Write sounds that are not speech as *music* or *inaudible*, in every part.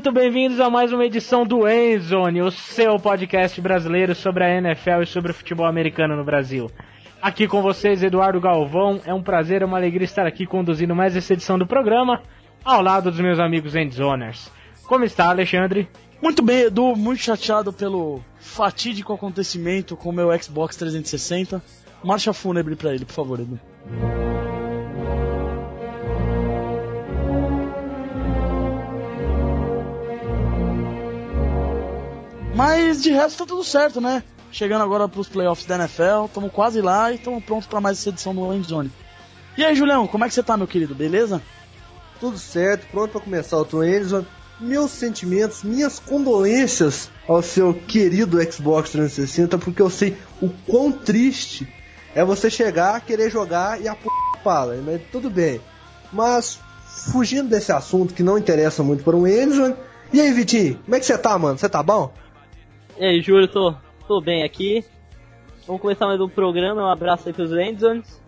Muito bem-vindos a mais uma edição do Endzone, o seu podcast brasileiro sobre a NFL e sobre o futebol americano no Brasil. Aqui com vocês, Eduardo Galvão. É um prazer, é uma alegria estar aqui conduzindo mais essa edição do programa, ao lado dos meus amigos Endzoners. Como está, Alexandre? Muito bem, Edu. Muito chateado pelo fatídico acontecimento com o meu Xbox 360. Marcha fúnebre pra ele, por favor, Edu. Mas de resto tá tudo certo, né? Chegando agora pros playoffs da NFL, estamos quase lá e estamos prontos para mais essa edição do Endzone. E aí, Julião, como é que você tá, meu querido? Beleza? Tudo certo, pronto para começar o Endzone. Meus sentimentos, minhas condolências ao seu querido Xbox 360, porque eu sei o quão triste é você chegar, querer jogar e a p fala, mas tudo bem. Mas, fugindo desse assunto que não interessa muito para o Endzone, e aí, Vitinho, como é que você tá, mano? Você tá bom? E aí, Júlio, tô, tô bem aqui. Vamos começar mais um programa. Um abraço aí pros Endzons.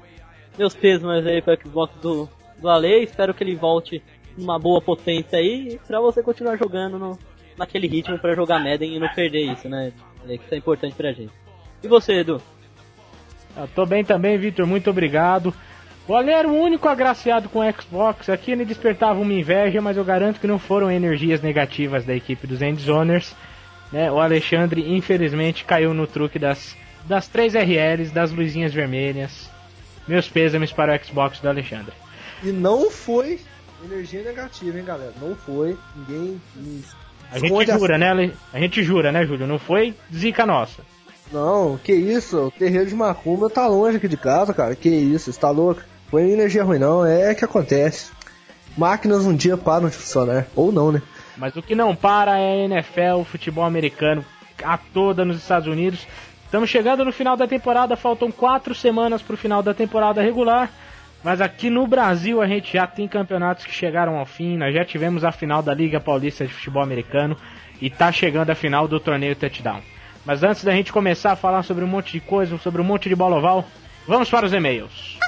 Meus pêsames aí pro Xbox do, do Ale. Espero que ele volte numa boa potência aí pra você continuar jogando no, naquele ritmo pra jogar Madden e não perder isso, né? É, isso é importante pra gente. E você, Edu? Eu tô bem também, Victor. Muito obrigado. O Ale era o único agraciado com o Xbox. Aqui ele despertava uma inveja, mas eu garanto que não foram energias negativas da equipe dos Endzoners. Né? O Alexandre, infelizmente, caiu no truque das, das 3 RLs, das luzinhas vermelhas. Meus pêsames para o Xbox do Alexandre. E não foi energia negativa, hein, galera? Não foi. Ninguém. A gente jura, né? A gente jura, né, Júlio? Não foi zica nossa. Não, que isso? O terreiro de Macumba tá longe aqui de casa, cara. Que isso? Está louco? Foi energia ruim, não. É que acontece. Máquinas um dia param de funcionar. Ou não, né? Mas o que não para é a NFL, o futebol americano, a toda nos Estados Unidos. Estamos chegando no final da temporada, faltam quatro semanas para o final da temporada regular. Mas aqui no Brasil a gente já tem campeonatos que chegaram ao fim. Nós já tivemos a final da Liga Paulista de Futebol Americano e está chegando a final do torneio Touchdown. Mas antes da gente começar a falar sobre um monte de coisa, sobre um monte de bola oval, vamos para os e-mails.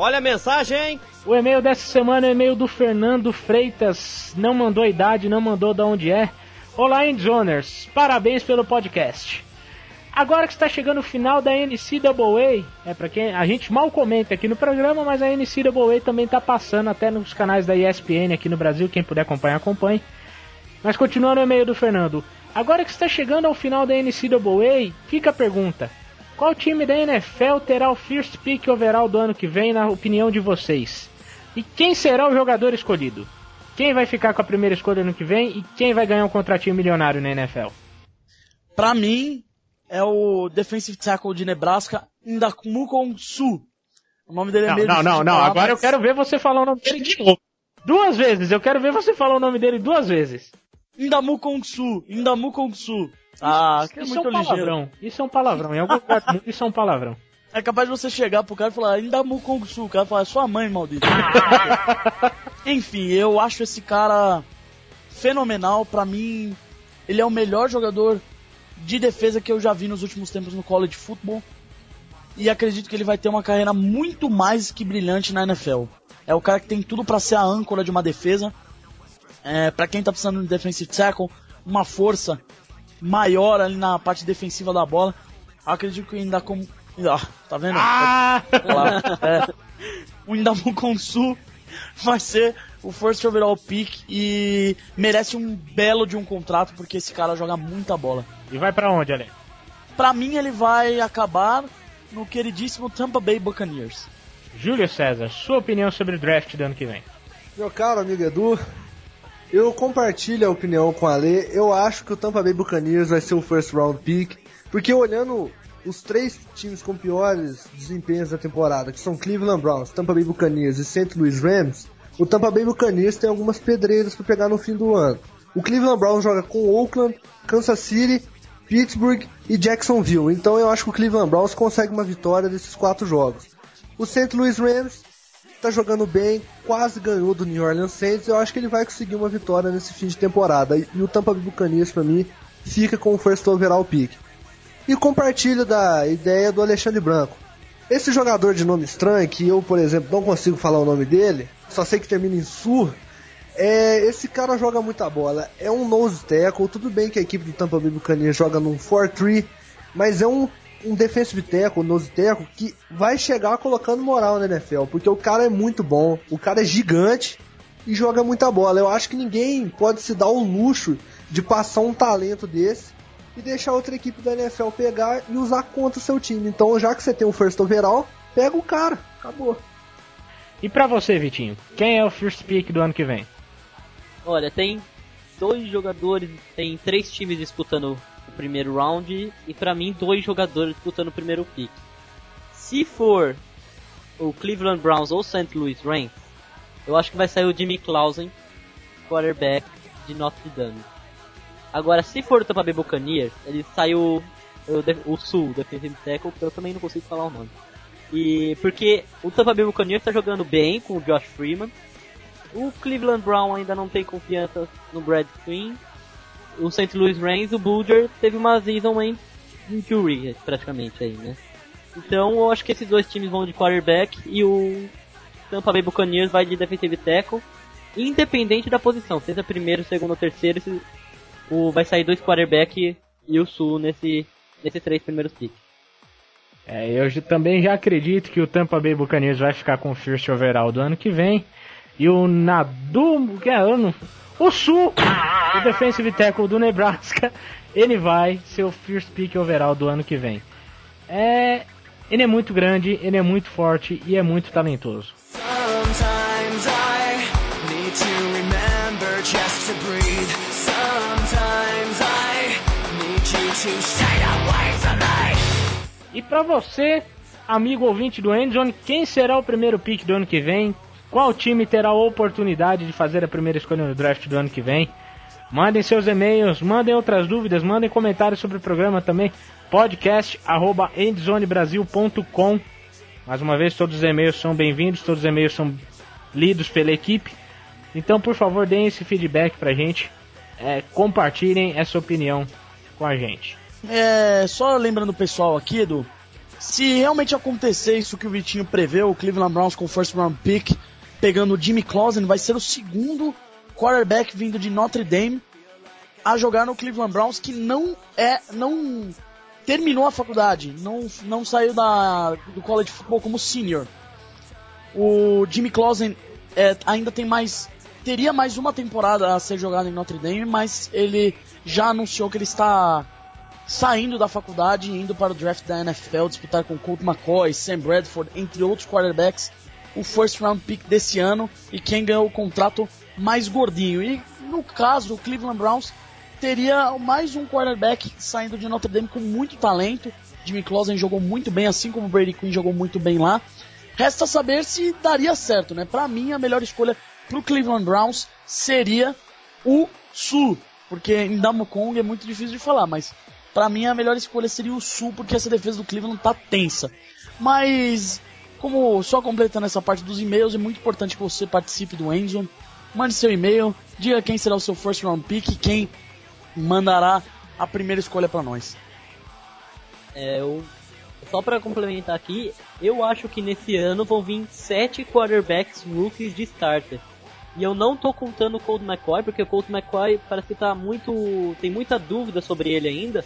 Olha a mensagem! O e-mail dessa semana é e-mail do Fernando Freitas. Não mandou a idade, não mandou de onde é. Olá, Endzoners. Parabéns pelo podcast. Agora que está chegando o final da NCAA, é para quem a gente mal comenta aqui no programa, mas a NCAA também está passando até nos canais da ESPN aqui no Brasil. Quem puder acompanhar, acompanhe. Mas continuando o e-mail do Fernando. Agora que está chegando ao final da NCAA, fica a pergunta: qual time da NFL terá o first pick overall do ano que vem, na opinião de vocês? E quem será o jogador escolhido? Quem vai ficar com a primeira escolha ano que vem e quem vai ganhar um contratinho milionário na NFL? Pra mim, é o defensive tackle de Nebraska, Indakmukon Su. O nome dele é não, meio Não, não, não. Falar, Agora mas... eu quero ver você falar o nome dele de novo. Duas vezes. Eu quero ver você falar o nome dele duas vezes. Indamukon Su. Su. Ah, que é isso muito é um palavrão. Isso é um palavrão. Em algum lugar *laughs* isso é um palavrão. É capaz de você chegar pro cara e falar, ainda Mukong Su, o cara fala, é sua mãe, maldito. *laughs* Enfim, eu acho esse cara fenomenal. Pra mim, ele é o melhor jogador de defesa que eu já vi nos últimos tempos no college football. E acredito que ele vai ter uma carreira muito mais que brilhante na NFL. É o cara que tem tudo para ser a âncora de uma defesa. É, para quem tá precisando de defensive tackle, uma força maior ali na parte defensiva da bola. Acredito que ainda como. Ah, tá vendo? Ah! É, o Indamukon Sul vai ser o first overall pick e merece um belo de um contrato porque esse cara joga muita bola. E vai para onde, Ale? Pra mim ele vai acabar no queridíssimo Tampa Bay Buccaneers. Júlio César, sua opinião sobre o draft do ano que vem? Meu caro amigo Edu, eu compartilho a opinião com a Lê. Eu acho que o Tampa Bay Buccaneers vai ser o first round pick, porque olhando os três times com piores desempenhos da temporada, que são Cleveland Browns, Tampa Bay Buccaneers e St. Louis Rams, o Tampa Bay Buccaneers tem algumas pedreiras para pegar no fim do ano. O Cleveland Browns joga com Oakland, Kansas City, Pittsburgh e Jacksonville. Então eu acho que o Cleveland Browns consegue uma vitória desses quatro jogos. O St. Louis Rams tá jogando bem, quase ganhou do New Orleans Saints. Eu acho que ele vai conseguir uma vitória nesse fim de temporada. E o Tampa Bay Buccaneers, para mim, fica com o first overall pick. E compartilho da ideia do Alexandre Branco. Esse jogador de nome estranho, que eu, por exemplo, não consigo falar o nome dele, só sei que termina em Sur, é, esse cara joga muita bola. É um nose tackle. Tudo bem que a equipe do Tampa Bay Buccaneers joga num 4-3, mas é um, um defensive tackle, nose tackle, que vai chegar colocando moral na NFL, porque o cara é muito bom, o cara é gigante e joga muita bola. Eu acho que ninguém pode se dar o luxo de passar um talento desse e deixar outra equipe da NFL pegar e usar contra o seu time. Então, já que você tem um first overall, pega o cara. Acabou. E pra você, Vitinho, quem é o first pick do ano que vem? Olha, tem dois jogadores, tem três times disputando primeiro round e para mim dois jogadores disputando o primeiro pick. Se for o Cleveland Browns ou St. Louis Rams, eu acho que vai sair o Jimmy Clausen, quarterback de Notre Dame. Agora, se for o Tampa Bay Buccaneers, ele saiu o, o Sul, defensive tackle, que eu também não consigo falar o nome. E porque o Tampa Bay Buccaneers está jogando bem com o Josh Freeman. O Cleveland Brown ainda não tem confiança no Brad Quinn. O St. Louis Rams, o Bulger, teve uma season em injury praticamente aí, né? Então eu acho que esses dois times vão de quarterback e o Tampa Bay Buccaneers vai de defensive tackle, independente da posição, seja primeiro, segundo ou terceiro, esse, o, vai sair dois quarterback e o Sul nesse, nesses três primeiros picks. É, eu também já acredito que o Tampa Bay Buccaneers vai ficar com o first overall do ano que vem. E o Nadu, que é ano, o Sul, o defensive tackle do Nebraska, *laughs* ele vai ser o first pick overall do ano que vem. É, ele é muito grande, ele é muito forte e é muito talentoso. E para você, amigo ouvinte do Endzone, quem será o primeiro pick do ano que vem? Qual time terá a oportunidade de fazer a primeira escolha no draft do ano que vem? Mandem seus e-mails, mandem outras dúvidas, mandem comentários sobre o programa também. podcast@endzonebrasil.com. Mais uma vez, todos os e-mails são bem-vindos, todos os e-mails são lidos pela equipe. Então, por favor, deem esse feedback pra gente. É, compartilhem essa opinião com a gente. É, só lembrando o pessoal aqui, Edu, se realmente acontecer isso que o Vitinho preveu, o Cleveland Browns com o first round pick, pegando o Jimmy Clausen, vai ser o segundo quarterback vindo de Notre Dame a jogar no Cleveland Browns que não é não terminou a faculdade, não, não saiu da, do college football como senior. O Jimmy Clausen é, ainda tem mais teria mais uma temporada a ser jogada em Notre Dame, mas ele já anunciou que ele está saindo da faculdade e indo para o draft da NFL disputar com Colt McCoy, Sam Bradford, entre outros quarterbacks o first round pick desse ano e quem ganhou o contrato mais gordinho. E no caso, o Cleveland Browns teria mais um quarterback saindo de Notre Dame com muito talento. Jimmy Clausen jogou muito bem, assim como Brady Quinn jogou muito bem lá. Resta saber se daria certo, né? Para mim, a melhor escolha pro Cleveland Browns seria o Sul, porque em Kong é muito difícil de falar, mas para mim a melhor escolha seria o Sul, porque essa defesa do Cleveland tá tensa. Mas como só completando essa parte dos e-mails, é muito importante que você participe do Enzo. Mande seu e-mail, diga quem será o seu first round pick quem mandará a primeira escolha para nós. É, eu, só para complementar aqui, eu acho que nesse ano vão vir sete quarterbacks rookies de starter. E eu não tô contando o Colt McCoy, porque o Colt McCoy parece que tá muito. tem muita dúvida sobre ele ainda.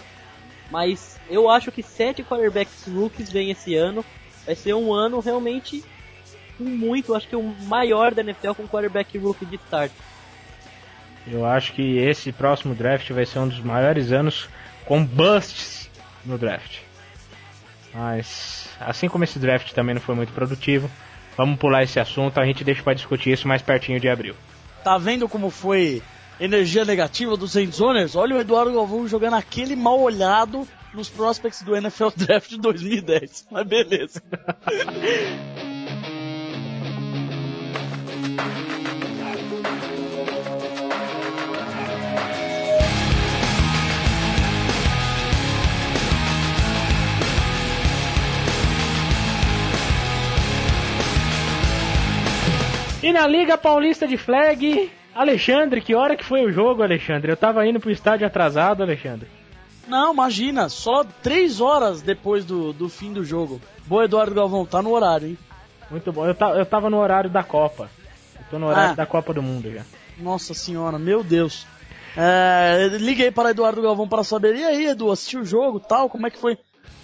Mas eu acho que sete quarterbacks rookies vêm esse ano vai ser um ano realmente muito, acho que o maior da NFL com quarterback rookie de start. Eu acho que esse próximo draft vai ser um dos maiores anos com busts no draft. Mas assim como esse draft também não foi muito produtivo, vamos pular esse assunto, a gente deixa para discutir isso mais pertinho de abril. Tá vendo como foi energia negativa dos Endzoners? Olha o Eduardo Galvão jogando aquele mal olhado nos prospects do NFL Draft de 2010. Mas beleza. E na Liga Paulista de Flag, Alexandre, que hora que foi o jogo, Alexandre? Eu tava indo pro estádio atrasado, Alexandre. Não, imagina, só três horas depois do, do fim do jogo. Boa, Eduardo Galvão, tá no horário, hein? Muito bom. Eu, eu tava no horário da Copa. Eu tô no horário ah. da Copa do Mundo já. Nossa senhora, meu Deus. É, liguei para Eduardo Galvão para saber, e aí, Edu, assistiu o jogo tal? Como é que foi?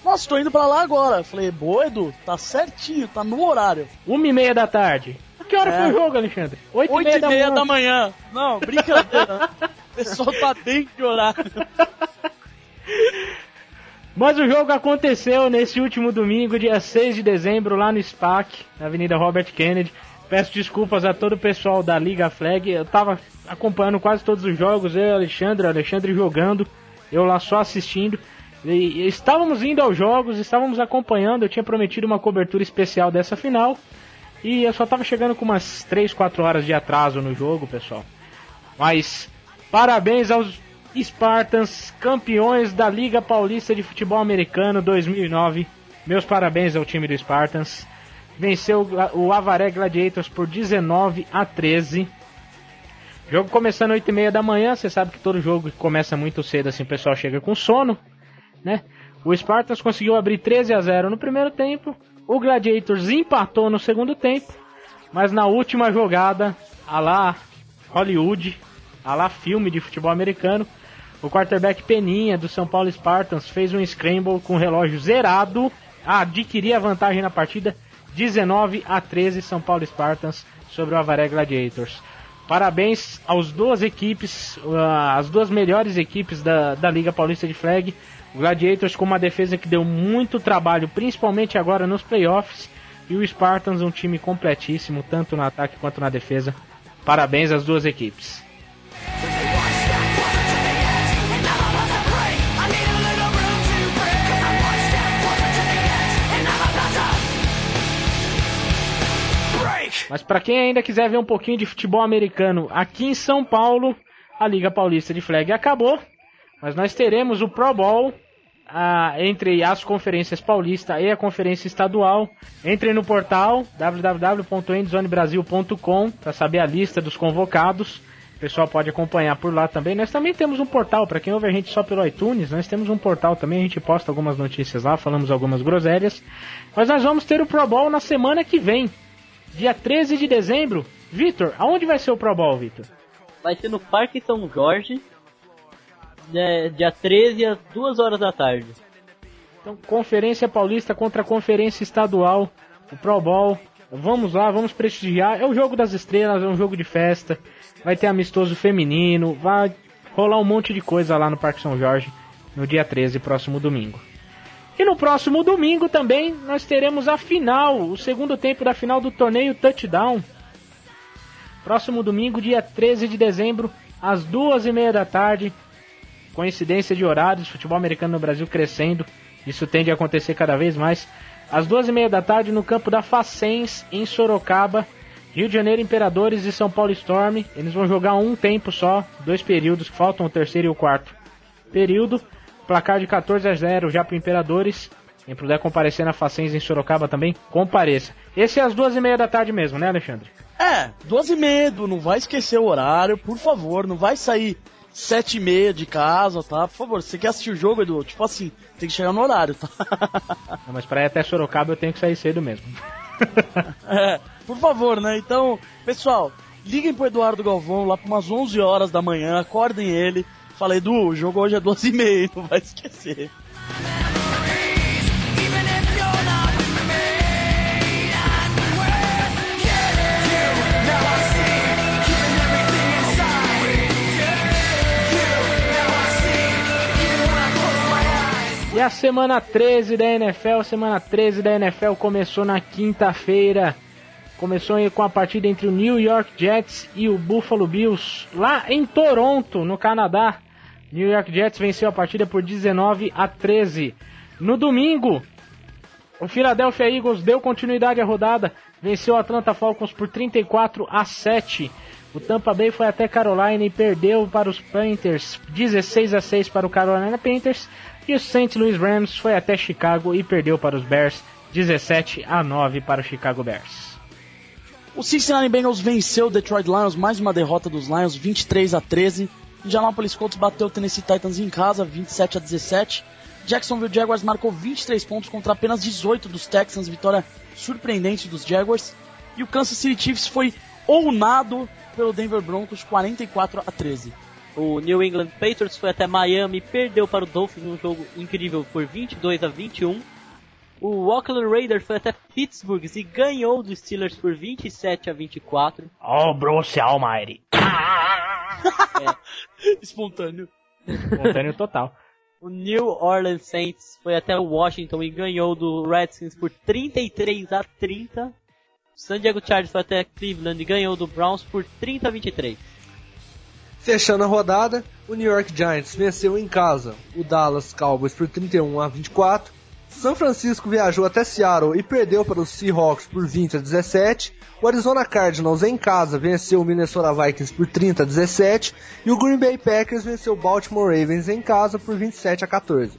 Nossa, tô indo pra lá agora. Falei, boa, Edu, tá certinho, tá no horário. Uma e meia da tarde. Que hora É. foi o jogo, Alexandre? Oito, Oito e meia da manhã. Não, brincadeira. *laughs* o pessoal tá dentro de horário. *laughs* Mas o jogo aconteceu nesse último domingo, dia 6 de dezembro, lá no SPAC, na Avenida Robert Kennedy. Peço desculpas a todo o pessoal da Liga Flag. Eu tava acompanhando quase todos os jogos, eu e Alexandre, Alexandre jogando, eu lá só assistindo. E, estávamos indo aos jogos, estávamos acompanhando, eu tinha prometido uma cobertura especial dessa final. E eu só tava chegando com umas 3, 4 horas de atraso no jogo, pessoal. Mas parabéns aos Spartans, campeões da Liga Paulista de Futebol Americano 2009. Meus parabéns ao time do Spartans. Venceu o Avaré Gladiators por 19 a 13. Jogo começando às 8h30 da manhã. Você sabe que todo jogo começa muito cedo assim o pessoal chega com sono. Né? O Spartans conseguiu abrir 13 a 0 no primeiro tempo. O Gladiators empatou no segundo tempo. Mas na última jogada, a lá Hollywood, a lá filme de futebol americano, o quarterback Peninha do São Paulo Spartans fez um scramble com o relógio zerado, adquirir a vantagem na partida 19 a 13 São Paulo Spartans sobre o Avaré Gladiators. Parabéns às duas equipes, ah, as duas melhores equipes da, da Liga Paulista de Flag. O Gladiators com uma defesa que deu muito trabalho, principalmente agora nos playoffs. E o Spartans um time completíssimo, tanto no ataque quanto na defesa. Parabéns às duas equipes. Mas para quem ainda quiser ver um pouquinho de futebol americano aqui em São Paulo, a Liga Paulista de Flag acabou, mas nós teremos o Pro Bowl entre as conferências paulista e a conferência estadual. Entre no portal www.endzonebrasil.com para saber a lista dos convocados. O pessoal pode acompanhar por lá também. Nós também temos um portal, para quem ouve a gente só pelo iTunes, nós temos um portal também, a gente posta algumas notícias lá, falamos algumas groselhas. Mas nós vamos ter o Pro Bowl na semana que vem, dia 13 de dezembro. Vitor, aonde vai ser o Pro Bowl, Vitor? Vai ser no Parque São Jorge, dia, dia 13 às 2 horas da tarde. Então, Conferência Paulista contra a Conferência Estadual, o Pro Bowl. Vamos lá, vamos prestigiar. É o jogo das estrelas, é um jogo de festa. Vai ter amistoso feminino, vai rolar um monte de coisa lá no Parque São Jorge no dia 13, próximo domingo. E no próximo domingo também nós teremos a final, o segundo tempo da final do torneio Touchdown. Próximo domingo, dia 13 de dezembro, às duas e meia da tarde. Coincidência de horários, futebol americano no Brasil crescendo. Isso tende a acontecer cada vez mais. Às duas e meia da tarde, no campo da Facens, em Sorocaba. Rio de Janeiro Imperadores e São Paulo Storm. Eles vão jogar um tempo só, dois períodos, faltam o terceiro e o quarto período. Placar de 14 a 0 já para Imperadores. Quem puder comparecer na Facens em Sorocaba também, compareça. Esse é às duas e meia da tarde mesmo, né, Alexandre? É, duas e meia, não vai esquecer o horário, por favor, não vai sair sete e meia de casa, tá? Por favor, se você quer assistir o jogo, Edu, tipo assim, tem que chegar no horário, tá? *laughs* Não, mas para ir até Sorocaba eu tenho que sair cedo mesmo. *laughs* É, por favor, né? Então, pessoal, liguem pro Eduardo Galvão lá por umas 11 horas da manhã, acordem ele. Falei, Edu, o jogo hoje é duas e meia, *laughs* não vai esquecer. E a semana 13 da NFL, semana 13 da NFL começou na quinta-feira. Começou com a partida entre o New York Jets e o Buffalo Bills, lá em Toronto, no Canadá. New York Jets venceu a partida por 19 a 13. No domingo, o Philadelphia Eagles deu continuidade à rodada, venceu o Atlanta Falcons por 34 a 7. O Tampa Bay foi até Carolina e perdeu para os Panthers 16 a 6 para o Carolina Panthers. E o St. Louis Rams foi até Chicago e perdeu para os Bears 17 a 9 para o Chicago Bears. O Cincinnati Bengals venceu o Detroit Lions, mais uma derrota dos Lions, 23 a 13. Indianapolis Colts bateu o Tennessee Titans em casa, 27 a 17. Jacksonville Jaguars marcou 23 pontos contra apenas 18 dos Texans, vitória surpreendente dos Jaguars. E o Kansas City Chiefs foi ounado pelo Denver Broncos 44 a 13. O New England Patriots foi até Miami, perdeu para o Dolphins num jogo incrível por 22 a 21. O Oakland Raiders foi até Pittsburgh e ganhou dos Steelers por 27 a 24. Oh, Bruce Almighty. Espontâneo. Espontâneo total. O New Orleans Saints foi até Washington e ganhou do Redskins por 33 a 30. O San Diego Chargers foi até Cleveland e ganhou do Browns por 30 a 23. Fechando a rodada, o New York Giants venceu em casa o Dallas Cowboys por 31 a 24. São Francisco viajou até Seattle e perdeu para os Seahawks por 20 a 17. O Arizona Cardinals em casa venceu o Minnesota Vikings por 30 a 17 e o Green Bay Packers venceu o Baltimore Ravens em casa por 27 a 14.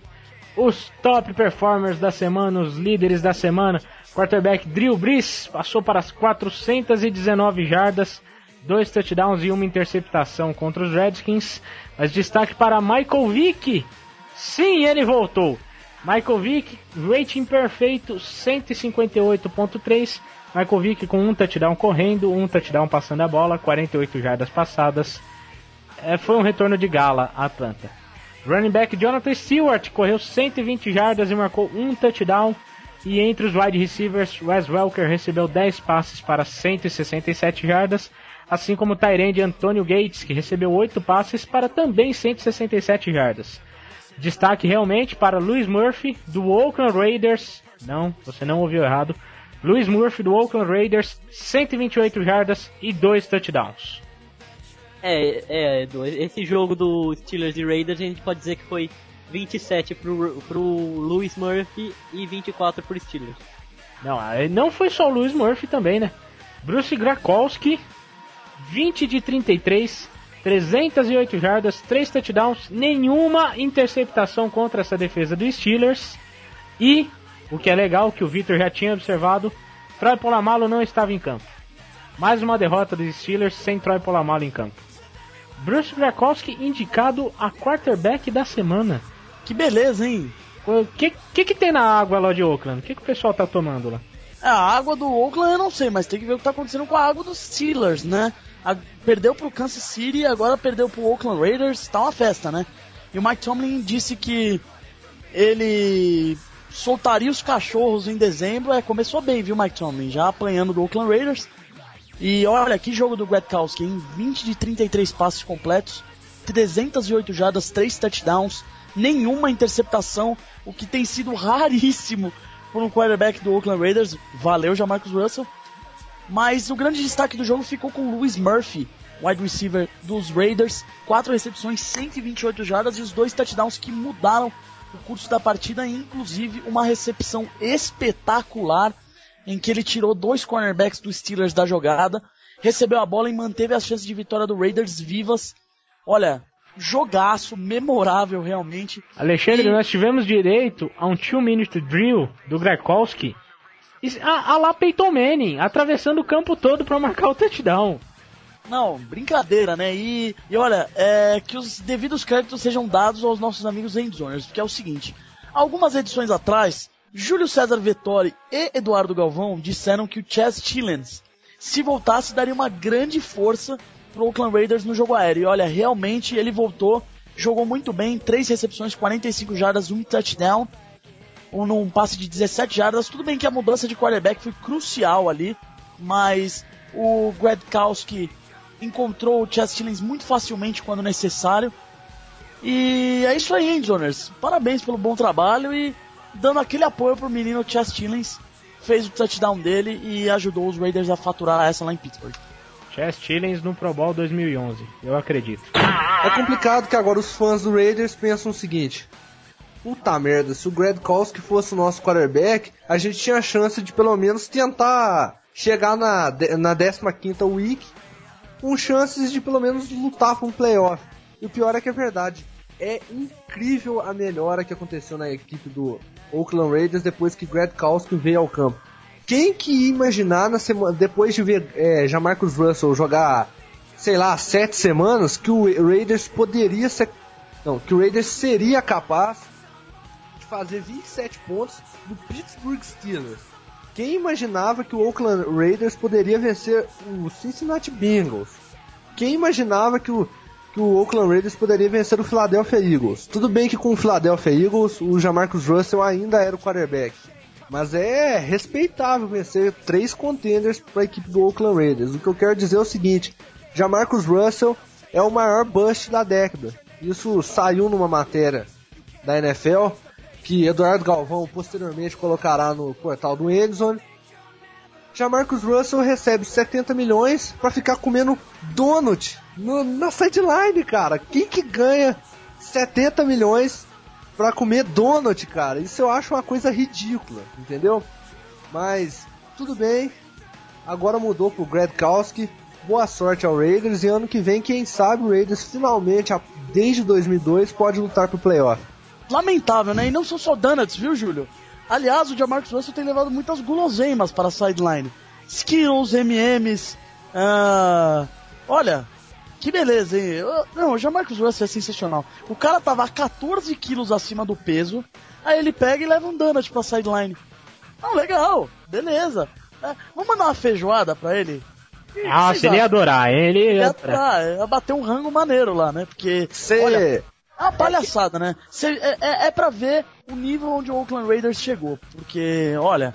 Os top performers da semana, os líderes da semana, quarterback Drew Brees passou para as 419 jardas, dois touchdowns e uma interceptação contra os Redskins. Mas destaque para Michael Vick. Sim, ele voltou. Michael Vick, rating perfeito 158.3. Michael Vick com um touchdown correndo, um touchdown passando a bola, 48 jardas passadas. É, foi um retorno de gala a Atlanta. Running back Jonathan Stewart correu 120 jardas e marcou um touchdown. E entre os wide receivers, Wes Welker recebeu 10 passes para 167 jardas, assim como o Tyrande Antonio Gates, que recebeu 8 passes para também 167 jardas. Destaque realmente para Louis Murphy, do Oakland Raiders. Não, você não ouviu errado. Louis Murphy, do Oakland Raiders, 128 jardas e 2 touchdowns. É, é, Edu, esse jogo do Steelers e Raiders a gente pode dizer que foi 27 pro, pro Louis Murphy e 24 pro Steelers. Não, não foi só o Louis Murphy também, né? Bruce Grakowski, 20 de 33, 308 jardas, 3 touchdowns, nenhuma interceptação contra essa defesa dos Steelers. E, o que é legal, que o Victor já tinha observado, Troy Polamalu não estava em campo. Mais uma derrota dos Steelers sem Troy Polamalu em campo. Bruce Grakowski indicado a quarterback da semana. Que beleza, hein? O que, que, que tem na água lá de Oakland? O que, que o pessoal tá tomando lá? A água do Oakland eu não sei, mas tem que ver o que tá acontecendo com a água dos Steelers, né? A, perdeu pro Kansas City, agora perdeu pro Oakland Raiders, tá uma festa, né? E o Mike Tomlin disse que ele soltaria os cachorros em dezembro. É, começou bem, viu, Mike Tomlin? Já apanhando do Oakland Raiders. E olha, que jogo do Gretkowski, em 20 de 33 passes completos, 308 jardas, 3 touchdowns, nenhuma interceptação, o que tem sido raríssimo por um quarterback do Oakland Raiders. Valeu, já Marcus Russell. Mas o grande destaque do jogo ficou com o Louis Murphy, wide receiver dos Raiders, 4 recepções, 128 jardas e os dois touchdowns que mudaram o curso da partida, inclusive uma recepção espetacular em que ele tirou dois cornerbacks dos Steelers da jogada, recebeu a bola e manteve as chances de vitória do Raiders vivas. Olha, jogaço, memorável realmente. Alexandre, e... nós tivemos direito a um 2-minute drill do Grakowski. A, a lá Peyton Manning, atravessando o campo todo para marcar o touchdown. Não, brincadeira, né? E, e olha, é, que os devidos créditos sejam dados aos nossos amigos endzoners, porque é o seguinte: algumas edições atrás, Júlio César Vettori e Eduardo Galvão disseram que o Chess Chillens, se voltasse, daria uma grande força pro Oakland Raiders no jogo aéreo. E olha, realmente ele voltou, jogou muito bem, três recepções, 45 jardas, um touchdown, um, num passe de 17 jardas. Tudo bem que a mudança de quarterback foi crucial ali, mas o Gradkowski encontrou o Chess Chillens muito facilmente quando necessário. E é isso aí, Endzoners. Parabéns pelo bom trabalho e dando aquele apoio pro menino Chess Chillens. Fez o touchdown dele e ajudou os Raiders a faturar essa lá em Pittsburgh. Chess Chillens no Pro Bowl 2011, eu acredito. É complicado que agora os fãs do Raiders pensam o seguinte: Puta merda, se o Gradkowski fosse o nosso quarterback, a gente tinha chance de pelo menos tentar chegar na, na 15 week com chances de pelo menos lutar por um playoff. E o pior é que é verdade. É incrível a melhora que aconteceu na equipe do Oakland Raiders depois que Gradkowski veio ao campo. Quem que imaginar na semana, depois de ver é, Jamarcus Russell jogar, sei lá, sete semanas, que o Raiders poderia ser. Não, que o Raiders seria capaz fazer 27 pontos do Pittsburgh Steelers. Quem imaginava que o Oakland Raiders poderia vencer o Cincinnati Bengals? quem imaginava que o, que o Oakland Raiders poderia vencer o Philadelphia Eagles? Tudo bem que com o Philadelphia Eagles, o Jamarcus Russell ainda era o quarterback. Mas é respeitável vencer três contenders para a equipe do Oakland Raiders. O que eu quero dizer é o seguinte: Jamarcus Russell é o maior bust da década. Isso saiu numa matéria da NFL que Eduardo Galvão posteriormente colocará no portal do Endzone. Jamarcus Russell recebe 70 milhões para ficar comendo donut no, na sideline, cara. Quem que ganha 70 milhões para comer donut, cara? Isso eu acho uma coisa ridícula, entendeu? Mas tudo bem. Agora mudou pro Gradkowski. Boa sorte ao Raiders e ano que vem, quem sabe o Raiders finalmente, desde 2002, pode lutar pro playoff lamentável, né? E não são só donuts, viu, Júlio? Aliás, o Jamarcus Russell tem levado muitas guloseimas para a sideline. Skittles, M&M's, uh... olha, que beleza, hein? Não, o Jamarcus Russell é sensacional. O cara tava 14 quilos acima do peso, aí ele pega e leva um donut pra sideline. Não, legal, beleza. É, vamos mandar uma feijoada pra ele? Ah, se ele ia adorar, ele ia, ia, adorar. ia bater um rango maneiro lá, né? Porque, Cê... olha, uma palhaçada, né? Cê, é, é, é pra ver o nível onde o Oakland Raiders chegou. Porque, olha,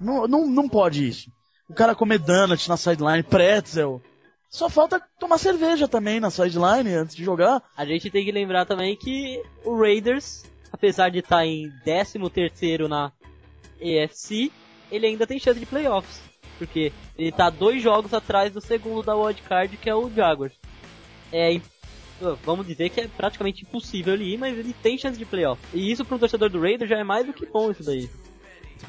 não, não, não pode isso. O cara comer donut na sideline, pretzel. Só falta tomar cerveja também na sideline antes de jogar. A gente tem que lembrar também que o Raiders, apesar de estar tá em 13 terceiro na EFC, ele ainda tem chance de playoffs. Porque ele está dois jogos atrás do segundo da wildcard, que é o Jaguars. É, vamos dizer que é praticamente impossível ele ir, mas ele tem chance de playoff. E isso para um torcedor do Raiders já é mais do que bom isso daí.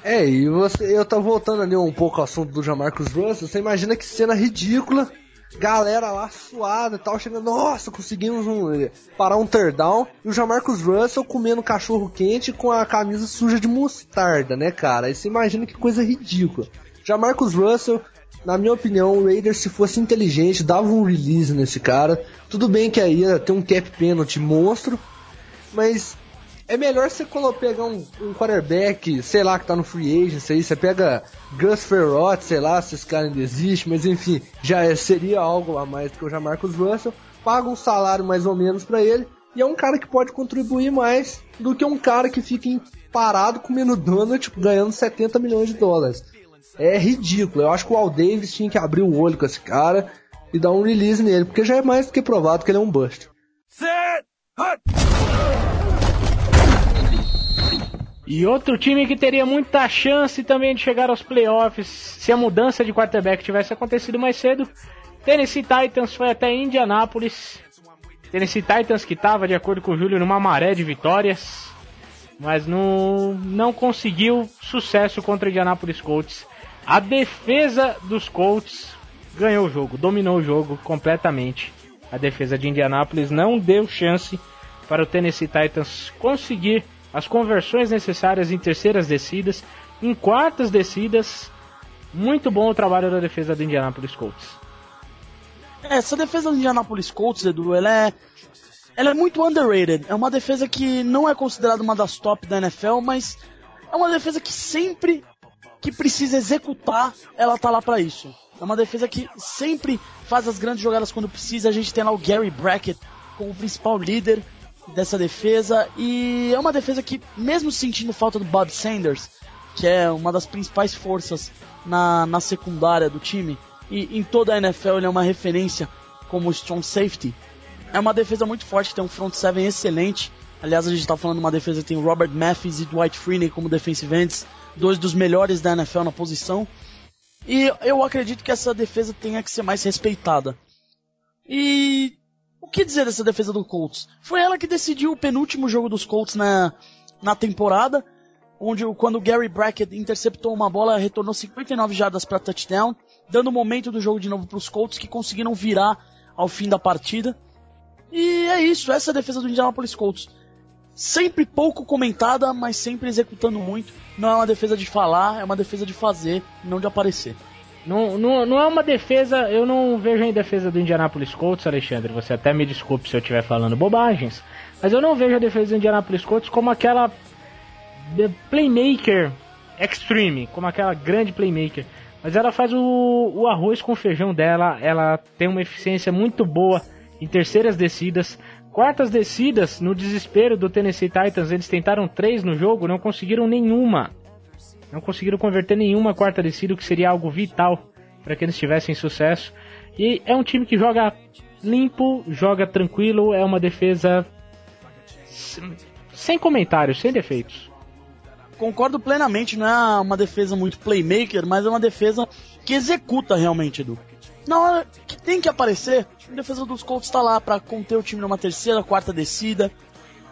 É, e você, eu tô voltando ali um pouco ao assunto do Jamarcus Russell, você imagina que cena ridícula, galera lá suada e tal, chegando, nossa, conseguimos um, eh, parar um third down, e o Jamarcus Russell comendo cachorro quente com a camisa suja de mostarda, né, cara? Aí você imagina que coisa ridícula. Jamarcus Russell na minha opinião, o Raiders, se fosse inteligente, dava um release nesse cara. Tudo bem que aí ia ter um cap penalty monstro, mas é melhor você pegar um, um quarterback, sei lá, que tá no free agent, aí você pega Gus Ferrot, sei lá, se esse cara ainda existe, mas enfim, já é, seria algo a mais do que o Jamarcus Russell, paga um salário mais ou menos para ele, e é um cara que pode contribuir mais do que um cara que fica parado comendo *laughs* donut ganhando 70 milhões de dólares é ridículo. Eu acho que o Al Davis tinha que abrir o olho com esse cara e dar um release nele, porque já é mais do que provado que ele é um bust. E outro time que teria muita chance também de chegar aos playoffs se a mudança de quarterback tivesse acontecido mais cedo. Tennessee Titans foi até Indianápolis. Tennessee Titans que estava, de acordo com o Júlio, numa maré de vitórias, mas não, não conseguiu sucesso contra o Indianapolis Colts. A defesa dos Colts ganhou o jogo, dominou o jogo completamente. A defesa de Indianápolis não deu chance para o Tennessee Titans conseguir as conversões necessárias em terceiras descidas, em quartas descidas. Muito bom o trabalho da defesa do Indianapolis Colts. Essa defesa do Indianapolis Colts, Edu, ela é, ela é muito underrated. É uma defesa que não é considerada uma das top da NFL, mas é uma defesa que sempre que precisa executar, ela tá lá para isso. É uma defesa que sempre faz as grandes jogadas quando precisa. A gente tem lá o Gary Brackett como principal líder dessa defesa. E é uma defesa que, mesmo sentindo falta do Bob Sanders, que é uma das principais forças na, na secundária do time, e em toda a NFL ele é uma referência como strong safety, é uma defesa muito forte, tem um front seven excelente. Aliás, a gente está falando de uma defesa que tem o Robert Matthews e Dwight Freeney como defensive ends dois dos melhores da NFL na posição. E eu acredito que essa defesa tenha que ser mais respeitada. E o que dizer dessa defesa do Colts? Foi ela que decidiu o penúltimo jogo dos Colts na, na temporada, onde quando o Gary Brackett interceptou uma bola, retornou 59 jardas para touchdown, dando o momento do jogo de novo para os Colts que conseguiram virar ao fim da partida. E é isso, essa é a defesa do Indianapolis Colts sempre pouco comentada, mas sempre executando muito. Não é uma defesa de falar, é uma defesa de fazer, não de aparecer. Não, não, não é uma defesa, eu não vejo em defesa do Indianapolis Colts, Alexandre. Você até me desculpe se eu estiver falando bobagens, mas eu não vejo a defesa do Indianapolis Colts como aquela playmaker extreme, como aquela grande playmaker. mas ela faz o, o arroz com feijão dela. Ela tem uma eficiência muito boa em terceiras descidas. Quartas descidas, no desespero do Tennessee Titans, eles tentaram três no jogo, não conseguiram nenhuma. Não conseguiram converter nenhuma quarta descida, o que seria algo vital para que eles tivessem sucesso. E é um time que joga limpo, joga tranquilo, é uma defesa sem comentários, sem defeitos. Concordo plenamente, não é uma defesa muito playmaker, mas é uma defesa que executa realmente, Edu. Na hora que tem que aparecer, a defesa dos Colts está lá para conter o time numa terceira, quarta descida.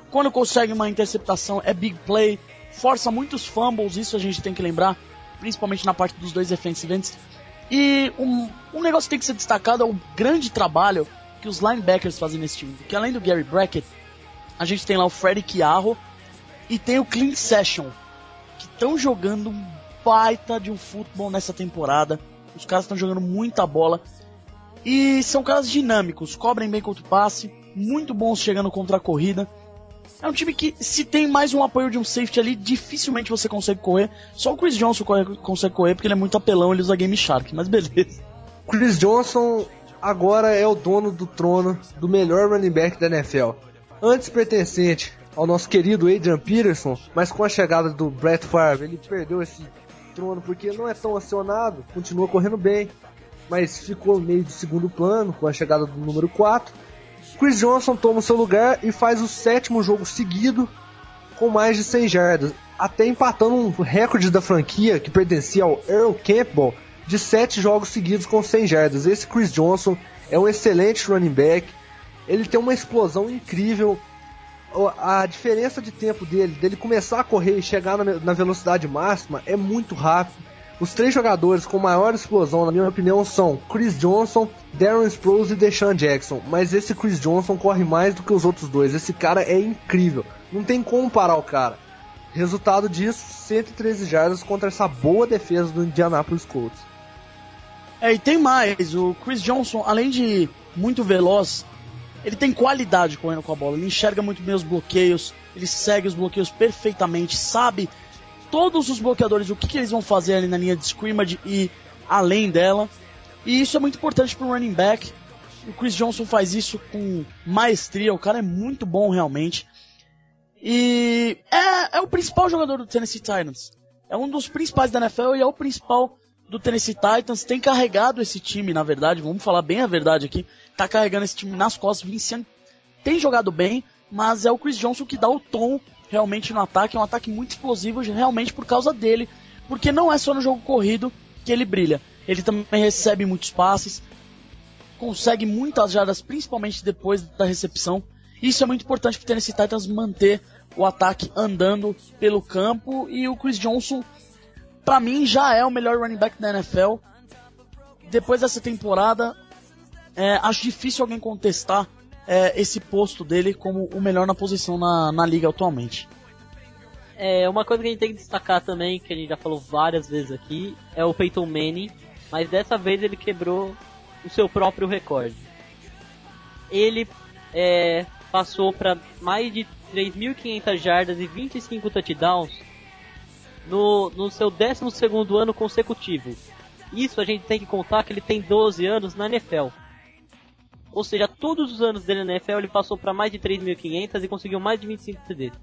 Quando consegue uma interceptação, é big play, força muitos fumbles, isso a gente tem que lembrar, principalmente na parte dos dois defensive ends. E um, um negócio que tem que ser destacado é o grande trabalho que os linebackers fazem nesse time. Porque além do Gary Brackett, a gente tem lá o Freddy Chiarro e tem o Clint Session, que estão jogando um baita de um futebol nessa temporada. Os caras estão jogando muita bola. E são caras dinâmicos, cobrem bem contra o passe, muito bons chegando contra a corrida. É um time que, se tem mais um apoio de um safety ali, dificilmente você consegue correr. Só o Chris Johnson corre, consegue correr porque ele é muito apelão, ele usa Game Shark, mas beleza. Chris Johnson agora é o dono do trono do melhor running back da NFL. Antes pertencente ao nosso querido Adrian Peterson, mas com a chegada do Brett Favre, ele perdeu esse trono porque não é tão acionado, continua correndo bem, mas ficou meio de segundo plano com a chegada do número 4. Chris Johnson toma o seu lugar e faz o sétimo jogo seguido com mais de 100 jardas, até empatando um recorde da franquia que pertencia ao Earl Campbell de 7 jogos seguidos com 100 jardas. Esse Chris Johnson é um excelente running back, ele tem uma explosão incrível. A diferença de tempo dele, dele começar a correr e chegar na velocidade máxima, é muito rápido. Os três jogadores com maior explosão, na minha opinião, são Chris Johnson, Darren Sproles e Deshaun Jackson. Mas esse Chris Johnson corre mais do que os outros dois. Esse cara é incrível. Não tem como parar o cara. Resultado disso, 113 jardas contra essa boa defesa do Indianapolis Colts. É, e tem mais. O Chris Johnson, além de muito veloz, ele tem qualidade correndo com a bola. Ele enxerga muito bem os bloqueios, ele segue os bloqueios perfeitamente, sabe todos os bloqueadores o que, que eles vão fazer ali na linha de scrimmage e além dela. E isso é muito importante para o running back. O Chris Johnson faz isso com maestria, o cara é muito bom realmente. E é, é o principal jogador do Tennessee Titans. É um dos principais da NFL e é o principal do Tennessee Titans tem carregado esse time, na verdade, vamos falar bem a verdade aqui, tá carregando esse time nas costas, vencendo, tem jogado bem, mas é o Chris Johnson que dá o tom realmente no ataque, é um ataque muito explosivo realmente por causa dele, porque não é só no jogo corrido que ele brilha, ele também recebe muitos passes, consegue muitas jardas, principalmente depois da recepção, isso é muito importante para Tennessee Titans manter o ataque andando pelo campo. E o Chris Johnson para mim já é o melhor running back da NFL. Depois dessa temporada, é, acho difícil alguém contestar é, esse posto dele como o melhor na posição na, na liga atualmente. É, uma coisa que a gente tem que destacar também, que a gente já falou várias vezes aqui, é o Peyton Manning, mas dessa vez ele quebrou o seu próprio recorde. Ele é, passou para mais de 3.500 jardas e 25 touchdowns no, no seu 12 ano consecutivo. Isso a gente tem que contar que ele tem 12 anos na NFL. Ou seja, todos os anos dele na NFL ele passou para mais de 3.500 e conseguiu mais de 25 TDs.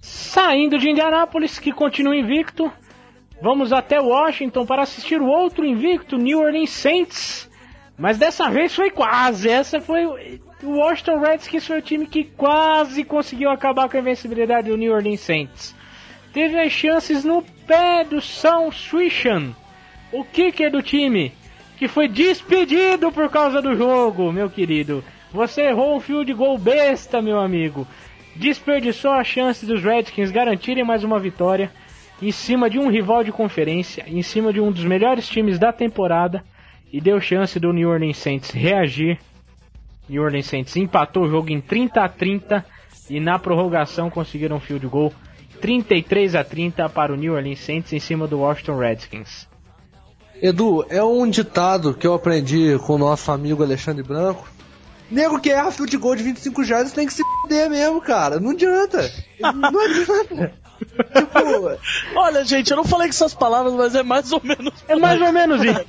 Saindo de Indianápolis, que continua invicto, vamos até Washington para assistir o outro invicto, New Orleans Saints. Mas dessa vez foi quase. Essa foi o Washington Redskins foi o time que quase conseguiu acabar com a invencibilidade do New Orleans Saints. Teve as chances no pé do São Swishan, o kicker do time, que foi despedido por causa do jogo, meu querido. Você errou um fio de gol besta, meu amigo. Desperdiçou a chance dos Redskins garantirem mais uma vitória em cima de um rival de conferência, em cima de um dos melhores times da temporada e deu chance do New Orleans Saints reagir New Orleans Saints empatou o jogo em 30 a 30 e na prorrogação conseguiram um field goal 33 a 30 para o New Orleans Saints em cima do Washington Redskins. Edu, é um ditado que eu aprendi com o nosso amigo Alexandre Branco. Nego que erra field goal de 25 jardas tem que se fuder mesmo, cara. Não adianta. Não adianta. *laughs* tipo, olha, gente, eu não falei com essas palavras, mas é mais ou menos. É mais ou menos isso.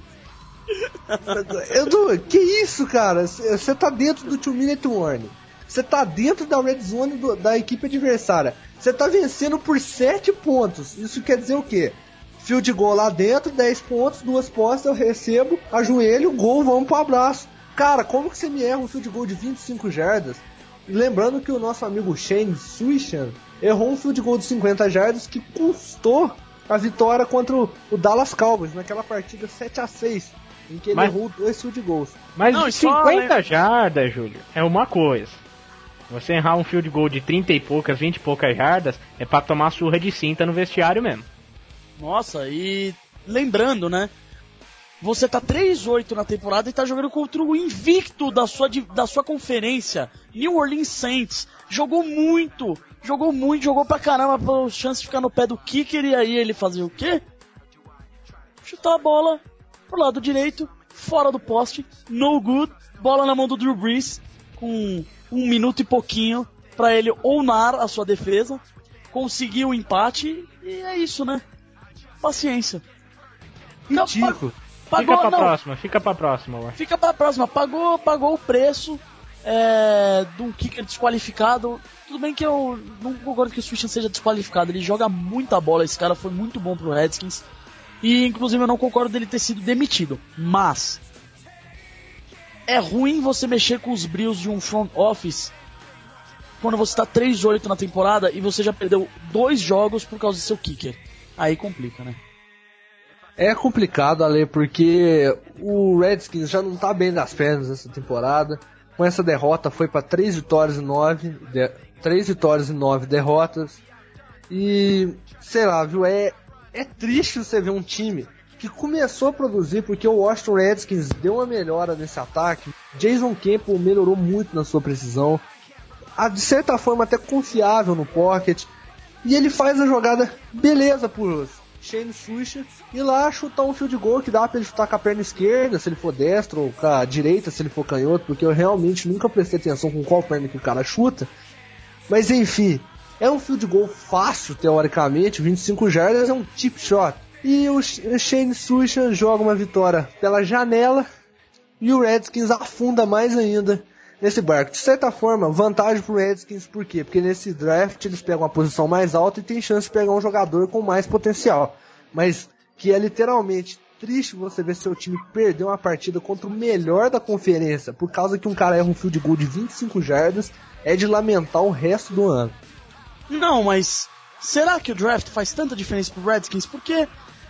*laughs* Edu, que isso, cara? Você tá dentro do 2 Minute Warning. Você tá dentro da red zone do, da equipe adversária. Você tá vencendo por 7 pontos. Isso quer dizer o quê? Field goal lá dentro, 10 pontos, duas postas, eu recebo, ajoelho, gol, vamos pro abraço. Cara, como que você me erra um field goal de 25 jardas? Lembrando que o nosso amigo Shane Swishan errou um field goal de 50 jardas que custou a vitória contra o, Dallas Cowboys naquela partida 7 a 6 em que ele mas, errou dois field goals. Mas Não, 50 jardas, Júlio, é uma coisa. Você errar um field goal de 30 e poucas, 20 e poucas jardas, é para tomar surra de cinta no vestiário mesmo. Nossa, e lembrando, né? Você tá 3-8 na temporada e tá jogando contra o invicto da sua, da sua conferência, New Orleans Saints. Jogou muito, jogou muito, jogou pra caramba, pela chance de ficar no pé do kicker e aí ele fazer o quê? Chutar a bola pro lado direito, fora do poste, no good, bola na mão do Drew Brees, com um minuto e pouquinho para ele onar a sua defesa, conseguir o empate e é isso, né? Paciência. Ridículo. Pagou, fica pra não. próxima, fica pra próxima. Ué. Fica pra próxima. Pagou, pagou o preço é, de um kicker desqualificado. Tudo bem que eu não concordo que o Switch seja desqualificado. Ele joga muita bola. Esse cara foi muito bom pro Redskins. E inclusive eu não concordo dele ter sido demitido. Mas é ruim você mexer com os brios de um front office quando você está 3-8 na temporada e você já perdeu dois jogos por causa do seu kicker. Aí complica, né? É complicado, Ale, porque o Redskins já não tá bem das pernas essa temporada. Com essa derrota foi para 3 vitórias e 9, de, 3 vitórias e 9 derrotas. E sei lá, viu, é é triste você ver um time que começou a produzir porque o Washington Redskins deu uma melhora nesse ataque. Jason Campbell melhorou muito na sua precisão. A, de certa forma até confiável no pocket. E ele faz a jogada beleza por Shane Sushi e lá chutar um field goal que dá pra ele chutar com a perna esquerda, se ele for destro, ou com a direita, se ele for canhoto, porque eu realmente nunca prestei atenção com qual perna que o cara chuta. Mas enfim, é um field goal fácil, teoricamente, 25 jardas é um tip shot. E o Shane Sushi joga uma vitória pela janela e o Redskins afunda mais ainda nesse barco. De certa forma, vantagem pro Redskins, por quê? Porque nesse draft eles pegam uma posição mais alta e tem chance de pegar um jogador com mais potencial. Mas que é literalmente triste você ver seu time perder uma partida contra o melhor da conferência por causa que um cara erra um field goal de 25 jardas, é de lamentar o resto do ano. Não, mas será que o draft faz tanta diferença pro Redskins? Porque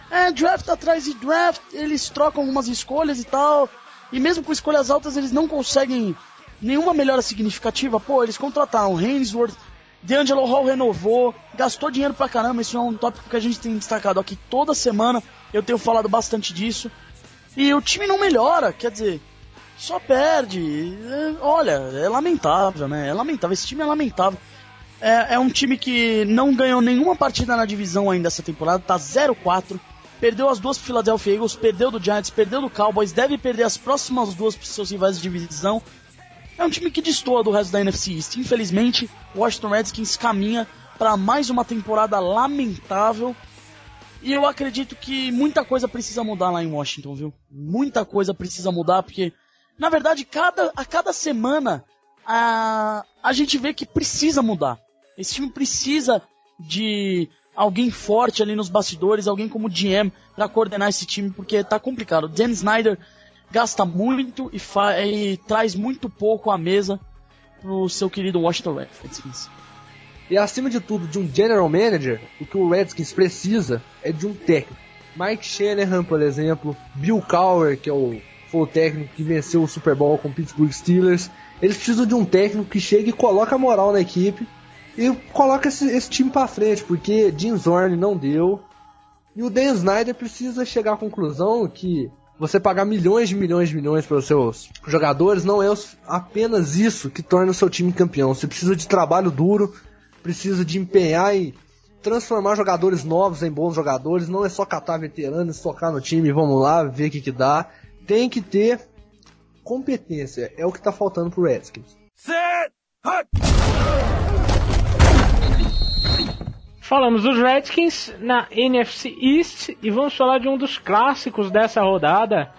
é draft atrás de draft, eles trocam algumas escolhas e tal, e mesmo com escolhas altas eles não conseguem nenhuma melhora significativa. Pô, eles contrataram Hainsworth, D'Angelo Hall renovou, gastou dinheiro pra caramba. Isso é um tópico que a gente tem destacado aqui toda semana. Eu tenho falado bastante disso. E o time não melhora, quer dizer, só perde. É, olha, é lamentável, né? É lamentável. Esse time é lamentável. É, é um time que não ganhou nenhuma partida na divisão ainda essa temporada, tá 0-4. Perdeu as duas pro Philadelphia Eagles, perdeu do Giants, perdeu do Cowboys, deve perder as próximas duas pros seus rivais de divisão. É um time que destoa do resto da NFC East. Infelizmente, o Washington Redskins caminha para mais uma temporada lamentável. E eu acredito que muita coisa precisa mudar lá em Washington, viu? Muita coisa precisa mudar, porque, na verdade, cada, a cada semana a, a gente vê que precisa mudar. Esse time precisa de alguém forte ali nos bastidores, alguém como GM para coordenar esse time, porque tá complicado. Dan Snyder gasta muito e, e traz muito pouco à mesa pro seu querido Washington Redskins. E acima de tudo, de um general manager, o que o Redskins precisa é de um técnico. Mike Shanahan, por exemplo, Bill Cowher, que é o, foi o técnico que venceu o Super Bowl com o Pittsburgh Steelers. Eles precisam de um técnico que chegue e coloca a moral na equipe e coloca esse, esse time para frente, porque Jim Zorn não deu. E o Dan Snyder precisa chegar à conclusão que você pagar milhões de milhões de milhões para os seus jogadores não é apenas isso que torna o seu time campeão. Você precisa de trabalho duro, precisa de empenhar e transformar jogadores novos em bons jogadores. Não é só catar veteranos, tocar no time, vamos lá, ver o que, que dá. Tem que ter competência. É o que está faltando pro Redskins. Set! Hut! Falamos dos Redskins na NFC East e vamos falar de um dos clássicos dessa rodada.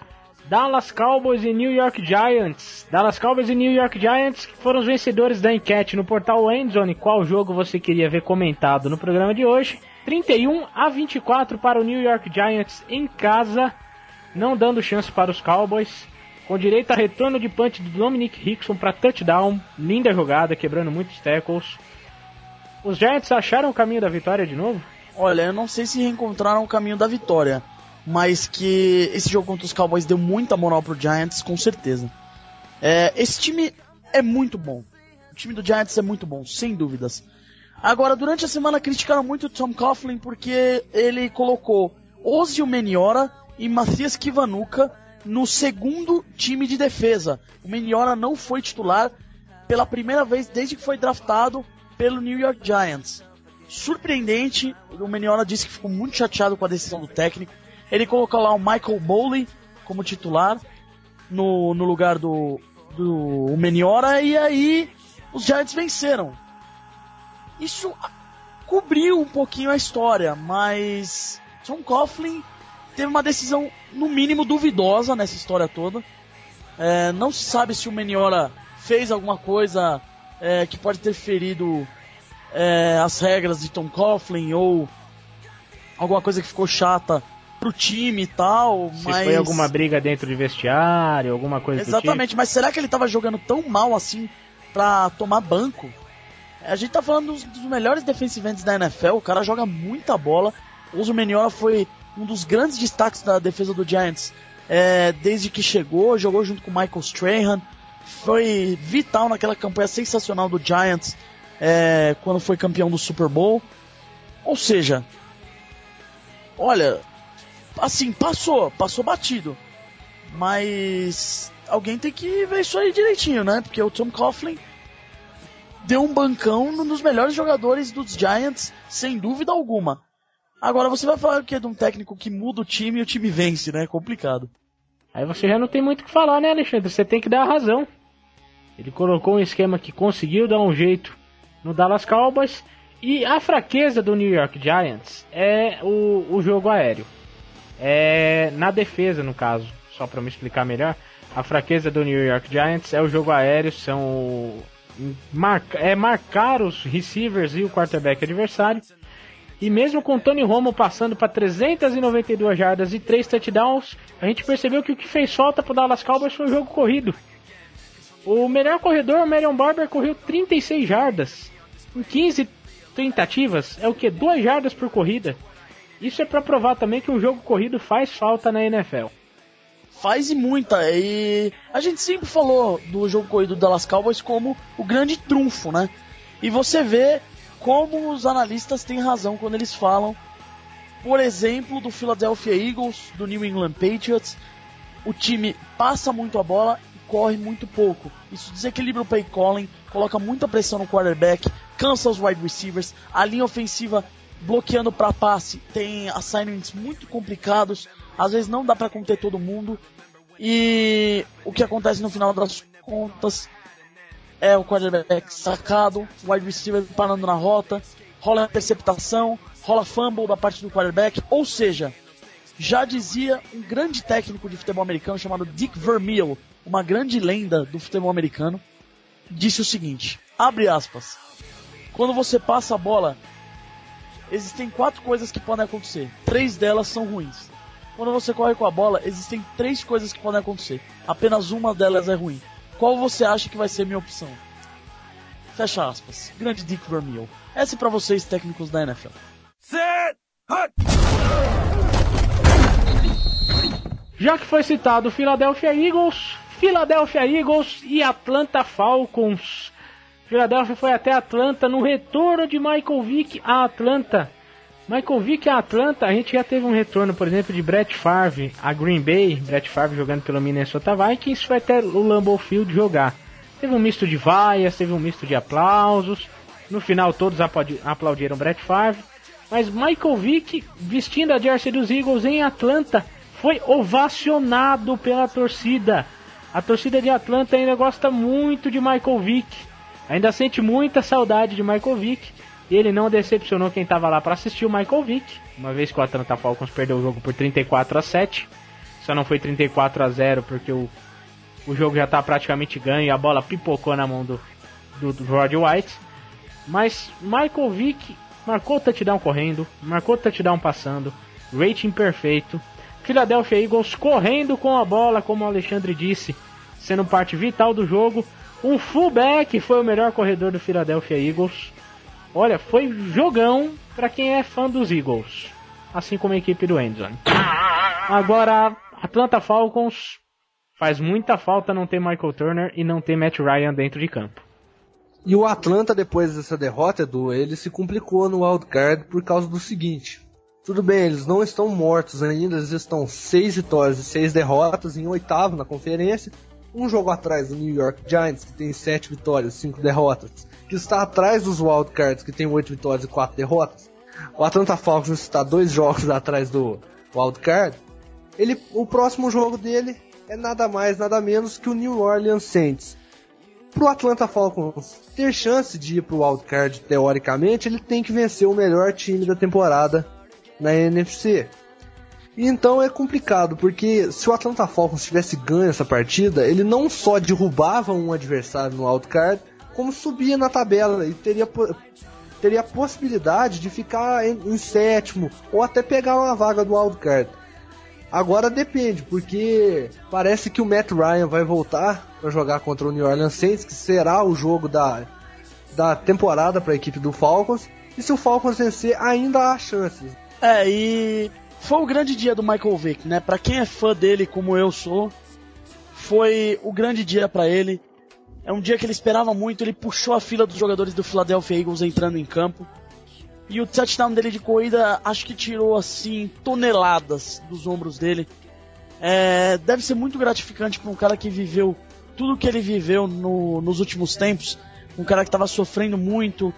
Dallas Cowboys e New York Giants. Dallas Cowboys e New York Giants foram os vencedores da enquete no portal Endzone. Qual jogo você queria ver comentado no programa de hoje? 31 a 24 para o New York Giants em casa, não dando chance para os Cowboys. Com direito a retorno de punch do Dominic Hickson para touchdown. Linda jogada, quebrando muitos tackles. Os Giants acharam o caminho da vitória de novo? Olha, eu não sei se reencontraram o caminho da vitória, mas que esse jogo contra os Cowboys deu muita moral pro Giants, com certeza. É, esse time é muito bom. O time do Giants é muito bom, sem dúvidas. Agora, durante a semana criticaram muito o Tom Coughlin porque ele colocou Ozio Meniora e Matthias Kivanuka no segundo time de defesa. O Meniora não foi titular pela primeira vez desde que foi draftado pelo New York Giants. Surpreendente, o Meniora disse que ficou muito chateado com a decisão do técnico. Ele colocou lá o Michael Bowley como titular no, no lugar do, do Meniora e aí os Giants venceram. Isso cobriu um pouquinho a história, mas Tom Coughlin teve uma decisão no mínimo duvidosa nessa história toda. É, não se sabe se o Meniora fez alguma coisa é, que pode ter ferido é, as regras de Tom Coughlin ou alguma coisa que ficou chata pro time e tal, Se mas... foi alguma briga dentro de vestiário, alguma coisa Exatamente, mas será que ele tava jogando tão mal assim pra tomar banco? A gente tá falando dos, dos melhores defensive ends da NFL, o cara joga muita bola. O Uso Meniola foi um dos grandes destaques da defesa do Giants é, desde que chegou, jogou junto com o Michael Strahan, foi vital naquela campanha sensacional do Giants é, quando foi campeão do Super Bowl. Ou seja, olha, assim, passou, passou batido. Mas alguém tem que ver isso aí direitinho, né? Porque o Tom Coughlin deu um bancão num dos melhores jogadores dos Giants, sem dúvida alguma. Agora você vai falar o que de um técnico que muda o time e o time vence, né? É complicado. Aí você já não tem muito o que falar, né, Alexandre? Você tem que dar a razão. Ele colocou um esquema que conseguiu dar um jeito no Dallas Cowboys. E a fraqueza do New York Giants é o, o jogo aéreo. É na defesa, no caso, só para me explicar melhor. A fraqueza do New York Giants é o jogo aéreo, são é marcar os receivers e o quarterback adversário. E mesmo com Tony Romo passando para 392 jardas e 3 touchdowns, a gente percebeu que o que fez falta para Dallas Cowboys foi o jogo corrido. O melhor corredor, Marion Barber, correu 36 jardas em 15 tentativas, é o que? 2 jardas por corrida. Isso é para provar também que o jogo corrido faz falta na NFL. Faz e muita. E a gente sempre falou do jogo corrido do Dallas Cowboys como o grande trunfo, né? E você vê como os analistas têm razão quando eles falam, por exemplo, do Philadelphia Eagles, do New England Patriots. O time passa muito a bola corre muito pouco. Isso desequilibra o play calling, coloca muita pressão no quarterback, cansa os wide receivers, a linha ofensiva bloqueando para passe tem assignments muito complicados, às vezes não dá para conter todo mundo. E o que acontece no final das contas é o quarterback sacado, o wide receiver parando na rota, rola interceptação, rola fumble da parte do quarterback, ou seja, já dizia um grande técnico de futebol americano chamado Dick Vermeil, uma grande lenda do futebol americano, disse o seguinte: abre aspas. Quando você passa a bola, existem quatro coisas que podem acontecer. Três delas são ruins. Quando você corre com a bola, existem três coisas que podem acontecer. Apenas uma delas é ruim. Qual você acha que vai ser minha opção? Fecha aspas. Grande Dick Vermeil. Essa é pra vocês, técnicos da NFL. Já que foi citado Philadelphia Eagles, Philadelphia Eagles e Atlanta Falcons. Philadelphia foi até Atlanta no retorno de Michael Vick a Atlanta. Michael Vick a Atlanta, a gente já teve um retorno, por exemplo, de Brett Favre a Green Bay, Brett Favre jogando pelo Minnesota Vikings, foi até o Lambeau Field jogar. Teve um misto de vaias, teve um misto de aplausos. No final todos aplaudiram Brett Favre. Mas Michael Vick, vestindo a jersey dos Eagles em Atlanta, foi ovacionado pela torcida. A torcida de Atlanta ainda gosta muito de Michael Vick. Ainda sente muita saudade de Michael Vick. Ele não decepcionou quem estava lá para assistir o Michael Vick, uma vez que o Atlanta Falcons perdeu o jogo por 34 a 7. Só não foi 34 a 0 porque o, o jogo já está praticamente ganho e a bola pipocou na mão do, do, do Rod White. Mas Michael Vick marcou o touchdown correndo, marcou o touchdown passando, rating perfeito. Philadelphia Eagles correndo com a bola, como o Alexandre disse, sendo parte vital do jogo. Um fullback foi o melhor corredor do Philadelphia Eagles. Olha, foi jogão para quem é fã dos Eagles, assim como a equipe do Endzone. Agora, Atlanta Falcons faz muita falta não ter Michael Turner e não ter Matt Ryan dentro de campo. E o Atlanta, depois dessa derrota, Edu, ele se complicou no wildcard por causa do seguinte. Tudo bem, eles não estão mortos ainda, eles estão seis vitórias e seis derrotas em oitavo na conferência, um jogo atrás do New York Giants, que tem sete vitórias e cinco derrotas, que está atrás dos Wildcards, que tem oito vitórias e quatro derrotas. O Atlanta Falcons está dois jogos *laughs* atrás do Wildcard. Ele, o próximo jogo dele é nada mais, nada menos que o New Orleans Saints. Para o Atlanta Falcons ter chance de ir para o Wildcard, teoricamente, ele tem que vencer o melhor time da temporada na NFC. E então é complicado, porque se o Atlanta Falcons tivesse ganho essa partida, ele não só derrubava um adversário no wildcard, como subia na tabela e teria, teria a possibilidade de ficar em, em sétimo ou até pegar uma vaga do wildcard. Agora depende, porque parece que o Matt Ryan vai voltar para jogar contra o New Orleans Saints, que será o jogo da, da temporada para a equipe do Falcons. E se o Falcons vencer, ainda há chances. É, e foi o grande dia do Michael Vick, né? Para quem é fã dele, como eu sou, foi o grande dia para ele. É um dia que ele esperava muito, ele puxou a fila dos jogadores do Philadelphia Eagles entrando em campo. E o touchdown dele de corrida, acho que tirou assim toneladas dos ombros dele. É, deve ser muito gratificante para um cara que viveu tudo que ele viveu no, nos últimos tempos, um cara que estava sofrendo muito,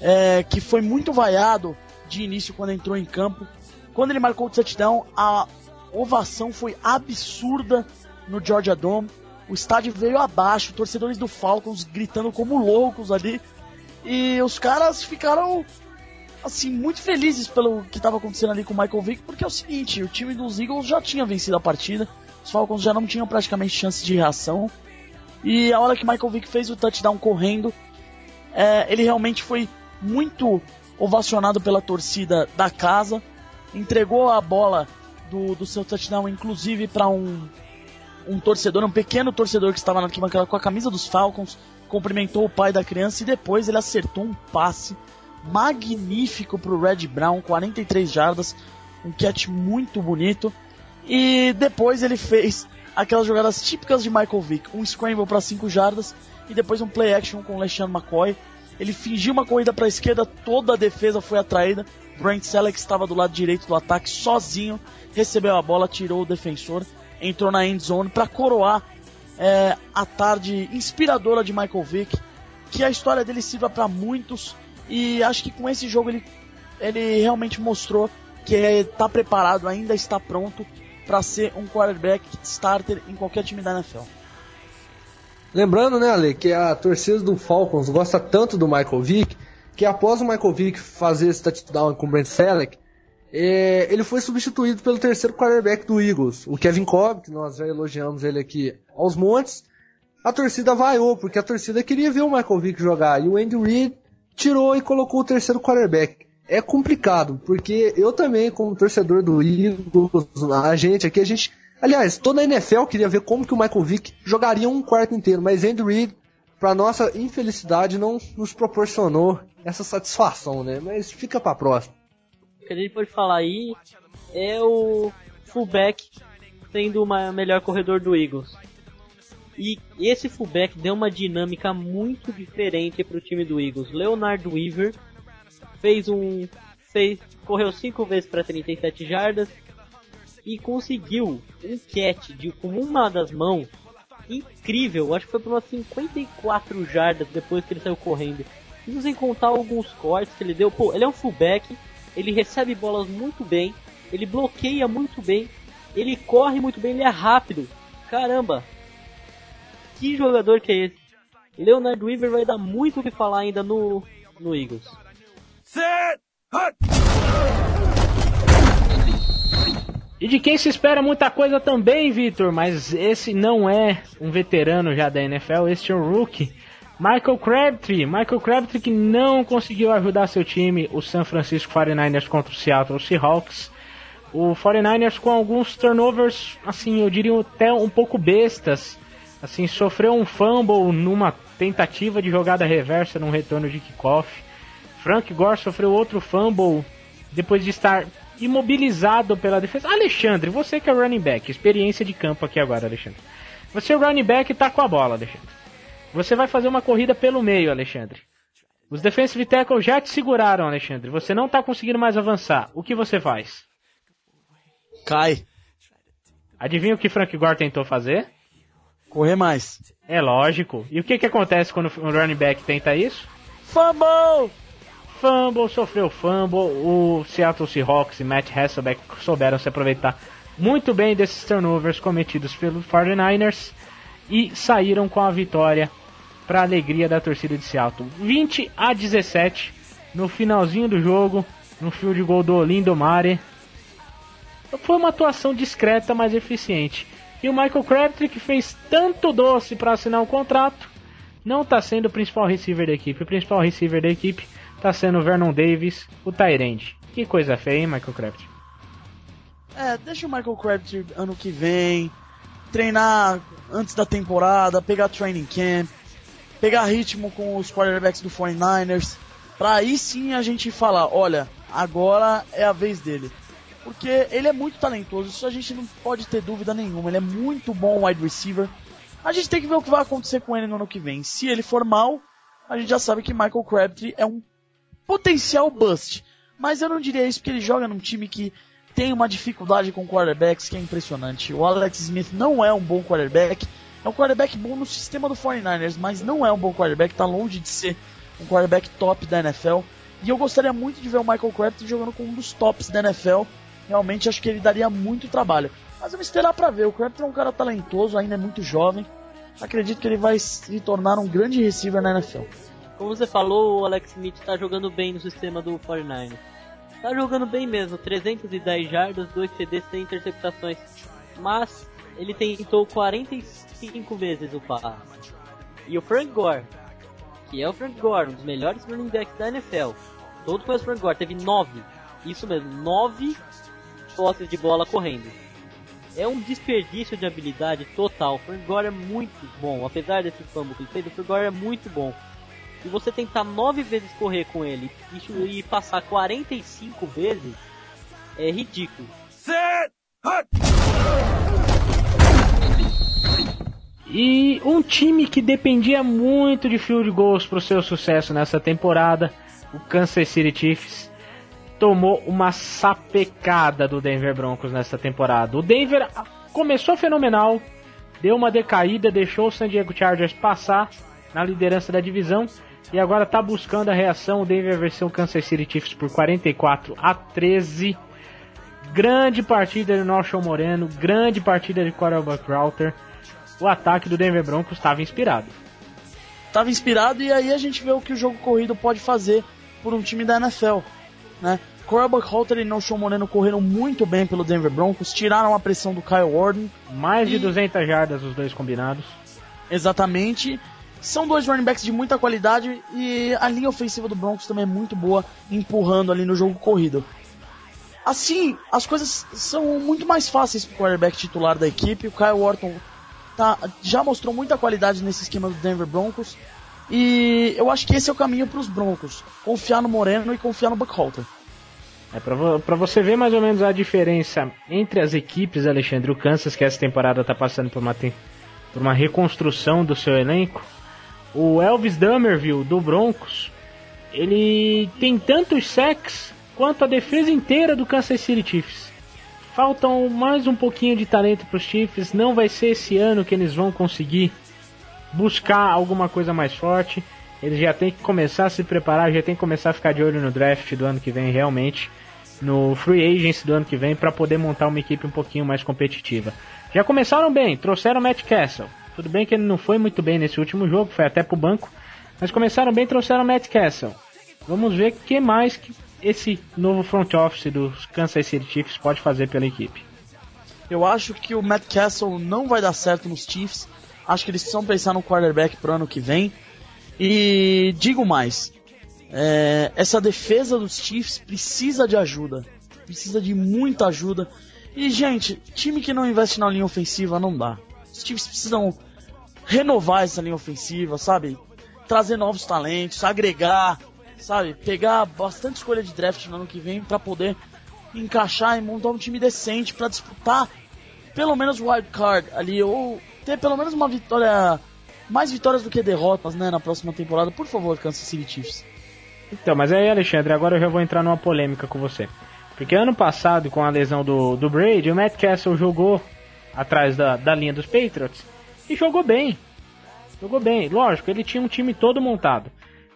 é, que foi muito vaiado de início quando entrou em campo. Quando ele marcou o touchdown, a ovação foi absurda no Georgia Dome. O estádio veio abaixo, torcedores do Falcons gritando como loucos ali. E os caras ficaram assim muito felizes pelo que estava acontecendo ali com o Michael Vick, porque é o seguinte, o time dos Eagles já tinha vencido a partida, os Falcons já não tinham praticamente chance de reação. E a hora que Michael Vick fez o touchdown correndo, é, ele realmente foi muito ovacionado pela torcida da casa, entregou a bola do, do seu touchdown, inclusive para um, um torcedor, um pequeno torcedor que estava na arquibancada com a camisa dos Falcons, cumprimentou o pai da criança e depois ele acertou um passe magnífico para o Red Brown, 43 jardas, um catch muito bonito. E depois ele fez aquelas jogadas típicas de Michael Vick, um scramble para 5 jardas e depois um play action com o LeSean McCoy ele fingiu uma corrida para a esquerda, toda a defesa foi atraída. Brent Selleck estava do lado direito do ataque sozinho, recebeu a bola, tirou o defensor, entrou na end zone para coroar é, a tarde inspiradora de Michael Vick, que a história dele sirva para muitos e acho que com esse jogo ele, ele realmente mostrou que está preparado, ainda está pronto para ser um quarterback starter em qualquer time da NFL. Lembrando, né, Ale, que a torcida do Falcons gosta tanto do Michael Vick que após o Michael Vick fazer esse touchdown com o Brent Selleck, é, ele foi substituído pelo terceiro quarterback do Eagles, o Kevin Cobb, que nós já elogiamos ele aqui aos montes. A torcida vaiou, porque a torcida queria ver o Michael Vick jogar, e o Andy Reid tirou e colocou o terceiro quarterback. É complicado, porque eu também, como torcedor do Eagles, a gente aqui, a gente Aliás, toda a NFL queria ver como que o Michael Vick jogaria um quarto inteiro, mas Andy Reid, para nossa infelicidade, não nos proporcionou essa satisfação, né? Mas fica para próxima. O que a gente pode falar aí é o fullback sendo o melhor corredor do Eagles. E esse fullback deu uma dinâmica muito diferente para o time do Eagles. Leonard Weaver fez um fez correu cinco vezes para 37 jardas, e conseguiu um catch de, com uma das mãos incrível. Acho que foi por umas 54 jardas depois que ele saiu correndo. E sem contar alguns cortes que ele deu. Pô, ele é um fullback, ele recebe bolas muito bem, ele bloqueia muito bem, ele corre muito bem, ele é rápido. Caramba! Que jogador que é esse? Leonard Weaver vai dar muito o que falar ainda no, no Eagles. E de quem se espera muita coisa também, Vitor, mas esse não é um veterano já da NFL, este é um rookie. Michael Crabtree, Michael Crabtree que não conseguiu ajudar seu time, o San Francisco 49ers contra o Seattle Seahawks. O 49ers com alguns turnovers, assim, eu diria até um pouco bestas. Assim, sofreu um fumble numa tentativa de jogada reversa num retorno de kickoff. Frank Gore sofreu outro fumble depois de estar imobilizado pela defesa. Alexandre, você que é running back, experiência de campo aqui agora, Alexandre. Você é running back e tá com a bola, Alexandre. Você vai fazer uma corrida pelo meio, Alexandre. Os defensive tackles já te seguraram, Alexandre. Você não tá conseguindo mais avançar. O que você faz? Cai. Adivinha o que Frank Gore tentou fazer? Correr mais. É lógico. E o que, que acontece quando o running back tenta isso? Fumble! Fumble, sofreu fumble. O Seattle Seahawks e Matt Hasselbeck souberam se aproveitar muito bem desses turnovers cometidos pelos 49ers e saíram com a vitória para alegria da torcida de Seattle. 20 a 17 no finalzinho do jogo, no field goal do Lindo Mare. Foi uma atuação discreta, mas eficiente. E o Michael Crabtree, que fez tanto doce para assinar um contrato, não está sendo o principal receiver da equipe. O principal receiver da equipe está sendo o Vernon Davis, o Tyrande. Que coisa feia, hein, Michael Crabtree? É, deixa o Michael Crabtree ano que vem treinar antes da temporada, pegar training camp, pegar ritmo com os quarterbacks do 49ers, para aí sim a gente falar, olha, agora é a vez dele. Porque ele é muito talentoso, isso a gente não pode ter dúvida nenhuma, ele é muito bom wide receiver. A gente tem que ver o que vai acontecer com ele no ano que vem. Se ele for mal, a gente já sabe que Michael Crabtree é um potencial bust. Mas eu não diria isso porque ele joga num time que tem uma dificuldade com quarterbacks que é impressionante. O Alex Smith não é um bom quarterback. É um quarterback bom no sistema do 49ers, mas não é um bom quarterback. Está longe de ser um quarterback top da NFL. E eu gostaria muito de ver o Michael Crabtree jogando com um dos tops da NFL. Realmente acho que ele daria muito trabalho. Mas vamos esperar para ver. O Crabtree é um cara talentoso, ainda é muito jovem. Acredito que ele vai se tornar um grande receiver na NFL. Como você falou, o Alex Smith está jogando bem no sistema do 49ers. Tá jogando bem mesmo, 310 jardas, 2 CDs, sem interceptações. Mas ele tentou 45 vezes o passe. E o Frank Gore, que é o Frank Gore, um dos melhores running backs da NFL. Todo foi o Frank Gore, teve 9. Isso mesmo, 9 posses de bola correndo. É um desperdício de habilidade total. O Frank Gore é muito bom, apesar desse fumble que ele fez, o Frank Gore é muito bom e você tentar nove vezes correr com ele e, passar 45 vezes, é ridículo. E um time que dependia muito de field goals para o seu sucesso nessa temporada, o Kansas City Chiefs, tomou uma sapecada do Denver Broncos nessa temporada. O Denver começou fenomenal, deu uma decaída, deixou o San Diego Chargers passar na liderança da divisão e agora está buscando a reação. O Denver venceu o Kansas City Chiefs por 44 a 13. Grande partida de Nelson Moreno, grande partida de quarterback Router. O ataque do Denver Broncos estava inspirado. Estava inspirado e aí a gente vê o que o jogo corrido pode fazer por um time da NFL, né? Corbett Halter e Nelson Moreno correram muito bem pelo Denver Broncos, tiraram a pressão do Kyle Warden. Mais e... de 200 jardas os dois combinados. Exatamente. São dois running backs de muita qualidade e a linha ofensiva do Broncos também é muito boa, empurrando ali no jogo corrido. Assim, as coisas são muito mais fáceis para o quarterback titular da equipe. O Kyle Orton tá, já mostrou muita qualidade nesse esquema do Denver Broncos. E eu acho que esse é o caminho para os Broncos: confiar no Moreno e confiar no Buckhalter. É para você ver mais ou menos a diferença entre as equipes, Alexandre. O Kansas, que essa temporada está passando por uma, por uma reconstrução do seu elenco, o Elvis Dummerville do Broncos, ele tem tantos sacks quanto a defesa inteira do Kansas City Chiefs. Faltam mais um pouquinho de talento para os Chiefs, não vai ser esse ano que eles vão conseguir buscar alguma coisa mais forte. Eles já têm que começar a se preparar, já tem que começar a ficar de olho no draft do ano que vem, realmente, no free agency do ano que vem, para poder montar uma equipe um pouquinho mais competitiva. Já começaram bem, trouxeram Matt Castle, tudo bem que ele não foi muito bem nesse último jogo, foi até pro banco. Mas começaram bem, trouxeram Matt Castle. Vamos ver o que mais que esse novo front office dos Kansas City Chiefs pode fazer pela equipe. Eu acho que o Matt Castle não vai dar certo nos Chiefs. Acho que eles precisam pensar no quarterback pro ano que vem. E digo mais, é, essa defesa dos Chiefs precisa de ajuda. Precisa de muita ajuda. E, gente, time que não investe na linha ofensiva não dá. Os Chiefs precisam renovar essa linha ofensiva, sabe? Trazer novos talentos, agregar, sabe? Pegar bastante escolha de draft no ano que vem para poder encaixar e montar um time decente para disputar pelo menos o wild card ali ou ter pelo menos uma vitória, mais vitórias do que derrotas, né, na próxima temporada. Por favor, Kansas City Chiefs. Então, mas aí, Alexandre, agora eu já vou entrar numa polêmica com você. Porque ano passado, com a lesão do, do Brady, o Matt Castle jogou atrás da, da linha dos Patriots e jogou bem. Jogou bem. Lógico, ele tinha um time todo montado.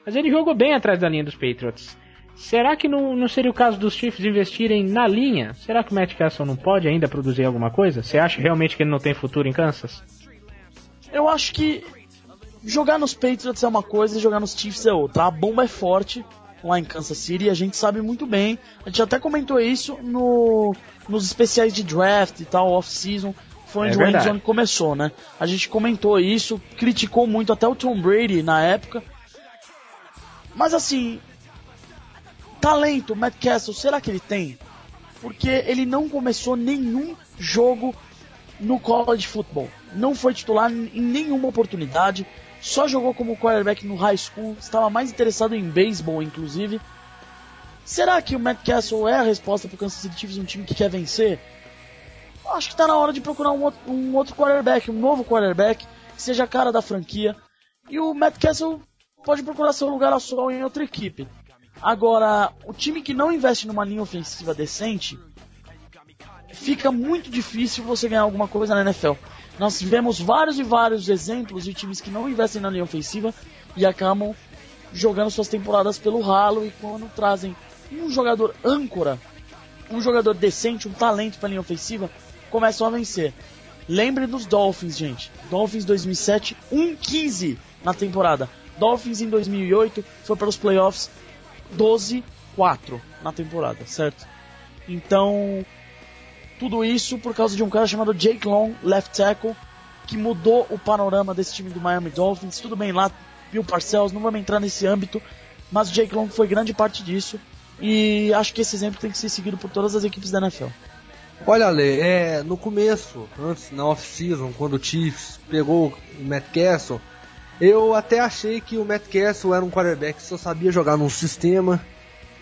Mas ele jogou bem atrás da linha dos Patriots. Será que não, não seria o caso dos Chiefs investirem na linha? Será que o Matt Castle não pode ainda produzir alguma coisa? Você acha realmente que ele não tem futuro em Kansas? Eu acho que jogar nos Patriots é uma coisa e jogar nos Chiefs é outra. A bomba é forte lá em Kansas City e a gente sabe muito bem. A gente até comentou isso no, nos especiais de draft e tal, off-season. Foi onde é o Endzone começou, né? A gente comentou isso, criticou muito até o Tom Brady na época. Mas assim, talento, Matt Castle, será que ele tem? Porque ele não começou nenhum jogo no college football. Não foi titular em nenhuma oportunidade. Só jogou como quarterback no high school. Estava mais interessado em beisebol, inclusive. Será que o Matt Castle é a resposta para o Kansas City Chiefs, um time que quer vencer? Acho que está na hora de procurar um outro, um outro quarterback, um novo quarterback, que seja a cara da franquia. E o Matt Castle pode procurar seu lugar a sol em outra equipe. Agora, o time que não investe numa linha ofensiva decente, fica muito difícil você ganhar alguma coisa na NFL. Nós tivemos vários e vários exemplos de times que não investem na linha ofensiva e acabam jogando suas temporadas pelo ralo e quando trazem um jogador âncora, um jogador decente, um talento para a linha ofensiva, começam a vencer. Lembre dos Dolphins, gente. Dolphins 2007, 1-15 na temporada. Dolphins em 2008 foi para os playoffs 12-4 na temporada, certo? Então, tudo isso por causa de um cara chamado Jake Long, left tackle, que mudou o panorama desse time do Miami Dolphins. Tudo bem lá, Bill Parcells, não vamos entrar nesse âmbito, mas o Jake Long foi grande parte disso. E acho que esse exemplo tem que ser seguido por todas as equipes da NFL. Olha, Ale, é, no começo, antes, na off-season, quando o Chiefs pegou o Matt Castle, eu até achei que o Matt Castle era um quarterback que só sabia jogar num sistema.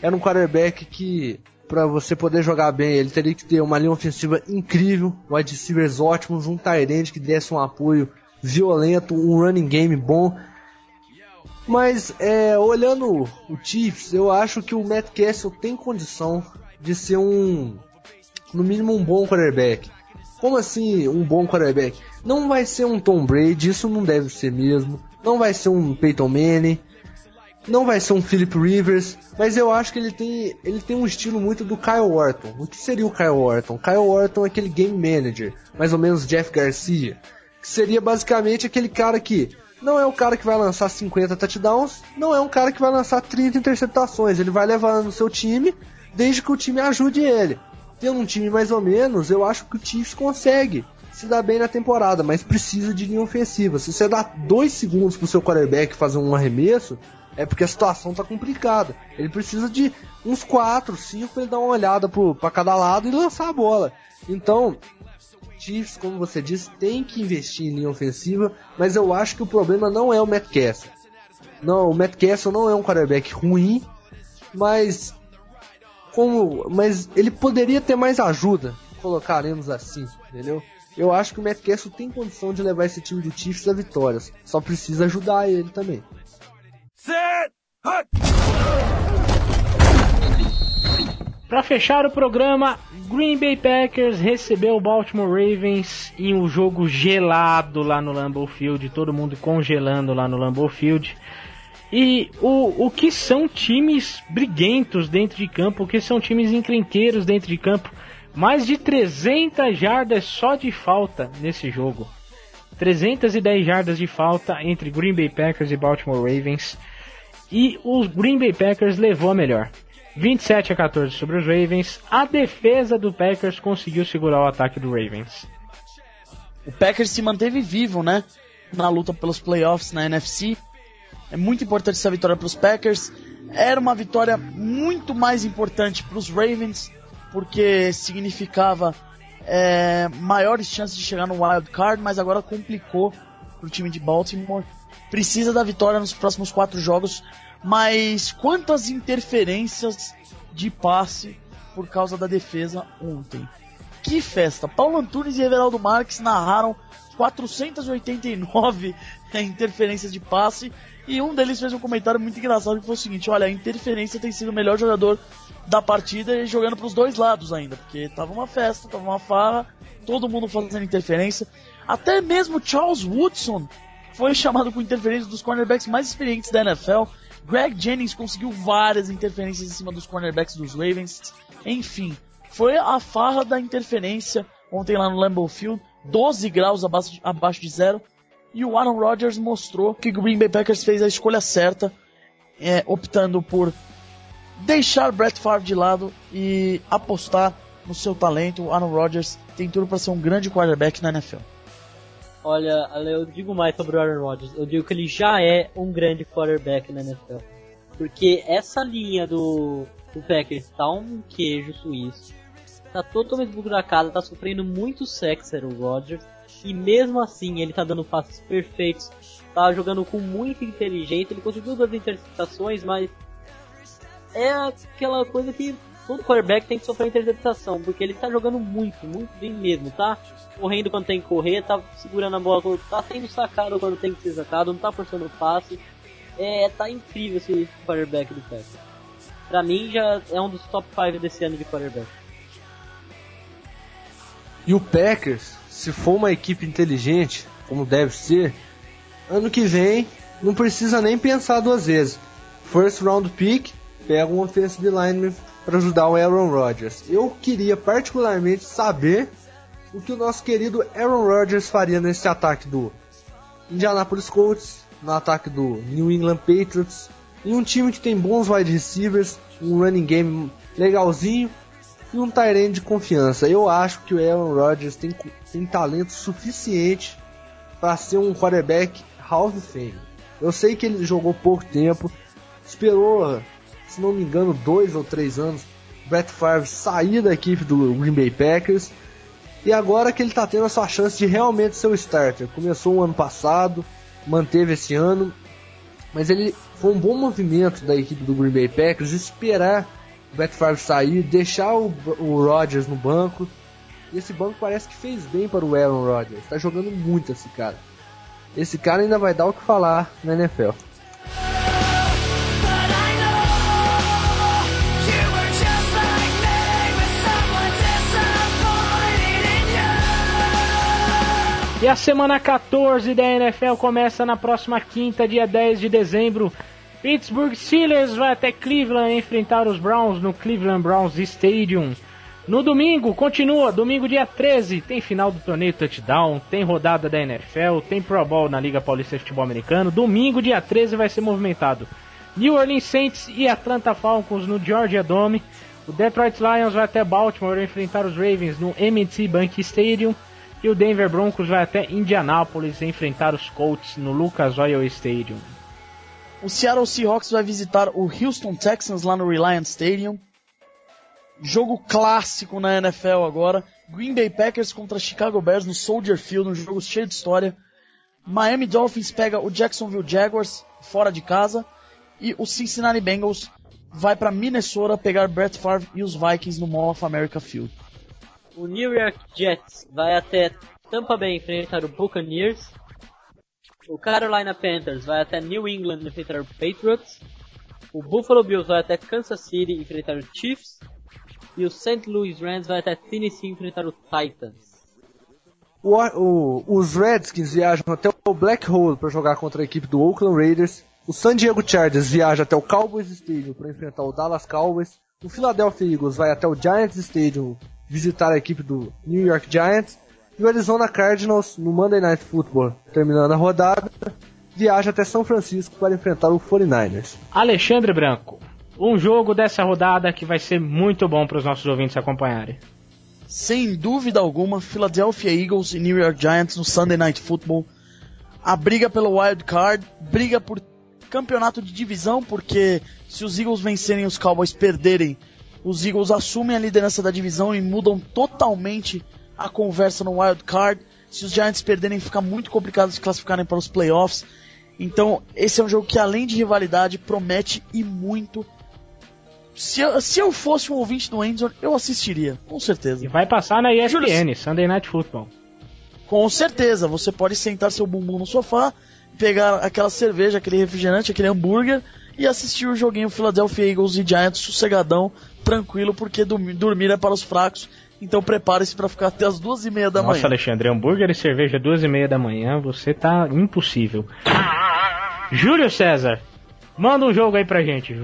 Era um quarterback que, para você poder jogar bem, ele teria que ter uma linha ofensiva incrível, wide receivers ótimos, um tight end que desse um apoio violento, um running game bom. Mas, é, olhando o Chiefs, eu acho que o Matt Castle tem condição de ser um, no mínimo, um bom quarterback. Como assim um bom quarterback? Não vai ser um Tom Brady, isso não deve ser mesmo não vai ser um Peyton Manning, não vai ser um Philip Rivers, mas eu acho que ele tem, ele tem um estilo muito do Kyle Orton. O que seria o Kyle Orton? Kyle Orton é aquele game manager, mais ou menos Jeff Garcia, que seria basicamente aquele cara que não é o cara que vai lançar 50 touchdowns, não é um cara que vai lançar 30 interceptações, ele vai levar no seu time desde que o time ajude ele. Tendo um time mais ou menos, eu acho que o Chiefs consegue se dá bem na temporada, mas precisa de linha ofensiva. Se você dá dois segundos pro seu quarterback fazer um arremesso, é porque a situação tá complicada. Ele precisa de uns 4, 5 para ele dar uma olhada para cada lado e lançar a bola. Então, Chiefs, como você disse, tem que investir em linha ofensiva, mas eu acho que o problema não é o Matt Castle. Não, o Matt Castle não é um quarterback ruim, mas como, mas ele poderia ter mais ajuda, colocaremos assim, entendeu? Eu acho que o Matt Castle tem condição de levar esse time do Chiefs a vitórias. Só precisa ajudar ele também. Para fechar o programa, Green Bay Packers recebeu o Baltimore Ravens em um jogo gelado lá no Lambeau Field, todo mundo congelando lá no Lambeau Field. E o, o que são times briguentos dentro de campo, o que são times encrenqueiros dentro de campo. Mais de 300 jardas só de falta nesse jogo. 310 jardas de falta entre Green Bay Packers e Baltimore Ravens. e o Green Bay Packers levou a melhor. 27 a 14 sobre os Ravens. A defesa do Packers conseguiu segurar o ataque do Ravens. O Packers se manteve vivo, né? Na luta pelos playoffs na NFC. É muito importante essa vitória para os Packers. Era uma vitória muito mais importante para os Ravens, porque significava é, maiores chances de chegar no wild card, mas agora complicou para o time de Baltimore. Precisa da vitória nos próximos quatro jogos, mas quantas interferências de passe por causa da defesa ontem? Que festa! Paulo Antunes e Everaldo Marques narraram 489 *laughs* interferências de passe e um deles fez um comentário muito engraçado que foi o seguinte: olha, a interferência tem sido o melhor jogador da partida e jogando para os dois lados ainda, porque tava uma festa, tava uma farra, todo mundo fazendo interferência. Até mesmo Charles Woodson foi chamado por interferência dos cornerbacks mais experientes da NFL. Greg Jennings conseguiu várias interferências em cima dos cornerbacks dos Ravens. Enfim, foi a farra da interferência ontem lá no Lambeau Field, 12 graus abaixo, abaixo de zero. E o Aaron Rodgers mostrou que o Green Bay Packers fez a escolha certa, é, optando por deixar Brett Favre de lado e apostar no seu talento. O Aaron Rodgers tem tudo para ser um grande quarterback na NFL. Olha, eu digo mais sobre o Aaron Rodgers. Eu digo que ele já é um grande quarterback na NFL. Porque essa linha do, do Packers tá um queijo suíço. Tá totalmente buracada, tá sofrendo muito sexo, o Rodgers. E mesmo assim ele tá dando passes perfeitos. Tá jogando com muita inteligência. Ele conseguiu duas interceptações, mas é aquela coisa que todo quarterback tem que sofrer interceptação, porque ele tá jogando muito, muito bem mesmo, tá? Correndo quando tem que correr, tá segurando a bola tá sendo sacado quando tem que ser sacado, não tá forçando passe. É, tá incrível esse quarterback do Packers. Pra mim já é um dos top 5 desse ano de quarterback. E o Packers, se for uma equipe inteligente, como deve ser, ano que vem não precisa nem pensar duas vezes. First round pick, pega um offensive lineman para ajudar o Aaron Rodgers. Eu queria particularmente saber o que o nosso querido Aaron Rodgers faria nesse ataque do Indianapolis Colts, no ataque do New England Patriots, em um time que tem bons wide receivers, um running game legalzinho e um tight de confiança. Eu acho que o Aaron Rodgers tem, tem talento suficiente para ser um quarterback Hall of Fame. Eu sei que ele jogou pouco tempo, esperou se não me engano, dois ou três anos, Brett Favre sair da equipe do Green Bay Packers. E agora que ele está tendo a sua chance de realmente ser o starter. Começou o ano passado, manteve esse ano, mas ele foi um bom movimento da equipe do Green Bay Packers esperar Favre sair, deixar o, o Rodgers no banco. E esse banco parece que fez bem para o Aaron Rodgers. Está jogando muito esse cara. Esse cara ainda vai dar o que falar na NFL. E a semana 14 da NFL começa na próxima quinta, dia 10 de dezembro. Pittsburgh Steelers vai até Cleveland enfrentar os Browns no Cleveland Browns Stadium. No domingo, continua, domingo dia 13, tem final do torneio Touchdown, tem rodada da NFL, tem Pro Bowl na Liga Paulista de Futebol Americano. Domingo dia 13 vai ser movimentado. New Orleans Saints e Atlanta Falcons no Georgia Dome. O Detroit Lions vai até Baltimore enfrentar os Ravens no M&T Bank Stadium. E o Denver Broncos vai até Indianápolis enfrentar os Colts no Lucas Oil Stadium. O Seattle Seahawks vai visitar o Houston Texans lá no Reliant Stadium. Jogo clássico na NFL agora. Green Bay Packers contra Chicago Bears no Soldier Field, um jogo cheio de história. Miami Dolphins pega o Jacksonville Jaguars fora de casa. E o Cincinnati Bengals vai para Minnesota pegar Brett Favre e os Vikings no Mall of America Field. O New York Jets vai até Tampa Bay enfrentar o Buccaneers. O Carolina Panthers vai até New England enfrentar o Patriots. O Buffalo Bills vai até Kansas City enfrentar o Chiefs. E o St. Louis Rams vai até Tennessee enfrentar o Titans. O, o, os Redskins viajam até o Black Hole para jogar contra a equipe do Oakland Raiders. O San Diego Chargers viaja até o Cowboys Stadium para enfrentar o Dallas Cowboys. O Philadelphia Eagles vai até o Giants Stadium visitar a equipe do New York Giants. E o Arizona Cardinals no Monday Night Football, terminando a rodada, viaja até São Francisco para enfrentar o 49ers. Alexandre Branco, um jogo dessa rodada que vai ser muito bom para os nossos ouvintes acompanharem. Sem dúvida alguma, Philadelphia Eagles e New York Giants no Sunday Night Football. A briga pelo wild card, briga por campeonato de divisão, porque se os Eagles vencerem e os Cowboys perderem, os Eagles assumem a liderança da divisão e mudam totalmente a conversa no wild card. Se os Giants perderem, fica muito complicado se classificarem para os playoffs. Então, esse é um jogo que, além de rivalidade, promete e muito. Se eu, se eu fosse um ouvinte do Endzone, eu assistiria, com certeza. E vai passar na ESPN, Sunday Night Football. Com certeza, você pode sentar seu bumbum no sofá, pegar aquela cerveja, aquele refrigerante, aquele hambúrguer e assistir o joguinho Philadelphia Eagles e Giants sossegadão, tranquilo, porque dormir é para os fracos. Então prepare-se para ficar até as duas e meia da Nossa, manhã. Nossa, Alexandre, hambúrguer e cerveja duas e meia da manhã, você tá impossível. Júlio César, manda um jogo aí pra gente.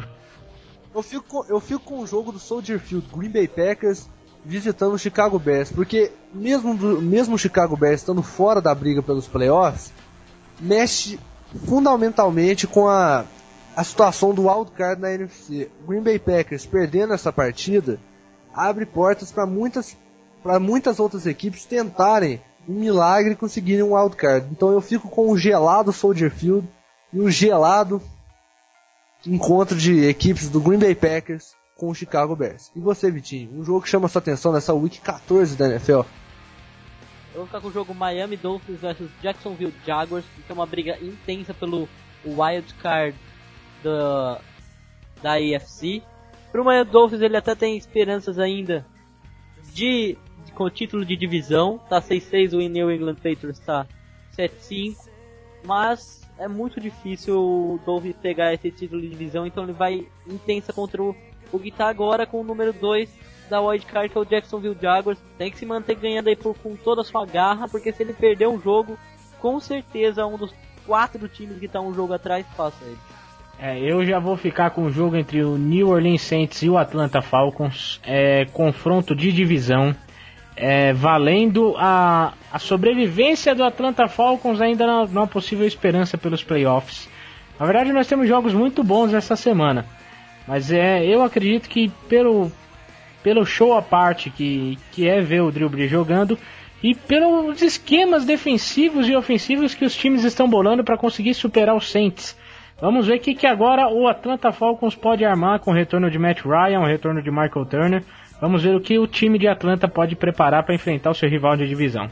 Eu fico, eu fico com o jogo do Soldier Field, Green Bay Packers visitando o Chicago Bears, porque mesmo, do, mesmo o Chicago Bears estando fora da briga pelos playoffs, mexe fundamentalmente com a, a situação do wildcard na NFC. Green Bay Packers perdendo essa partida abre portas para muitas, para muitas outras equipes tentarem um milagre conseguirem um wildcard. Então eu fico com o gelado Soldier Field e o gelado encontro de equipes do Green Bay Packers com o Chicago Bears. E você, Vitinho? Um jogo que chama sua atenção nessa Week 14 da NFL? Eu vou ficar com o jogo Miami Dolphins vs Jacksonville Jaguars, que é uma briga intensa pelo wild card da, da AFC. Para o Miami Dolphins ele até tem esperanças ainda de, de com título de divisão, tá 6-6, o New England Patriots está 7-5, mas é muito difícil o Dolphins pegar esse título de divisão, então ele vai intensa contra o o Gui tá agora com o número 2 da wildcard, que é o Jacksonville Jaguars. Tem que se manter ganhando aí por, com toda a sua garra, porque se ele perder um jogo, com certeza um dos quatro times que tá um jogo atrás passa ele. É, eu já vou ficar com o jogo entre o New Orleans Saints e o Atlanta Falcons. É, confronto de divisão. É, valendo a, a sobrevivência do Atlanta Falcons ainda numa possível esperança pelos playoffs. Na verdade, nós temos jogos muito bons essa semana. Mas é, eu acredito que pelo, pelo show à parte que, que é ver o Drew Brees jogando e pelos esquemas defensivos e ofensivos que os times estão bolando para conseguir superar os Saints. Vamos ver o que, que agora o Atlanta Falcons pode armar com o retorno de Matt Ryan, o retorno de Michael Turner. Vamos ver o que o time de Atlanta pode preparar para enfrentar o seu rival de divisão.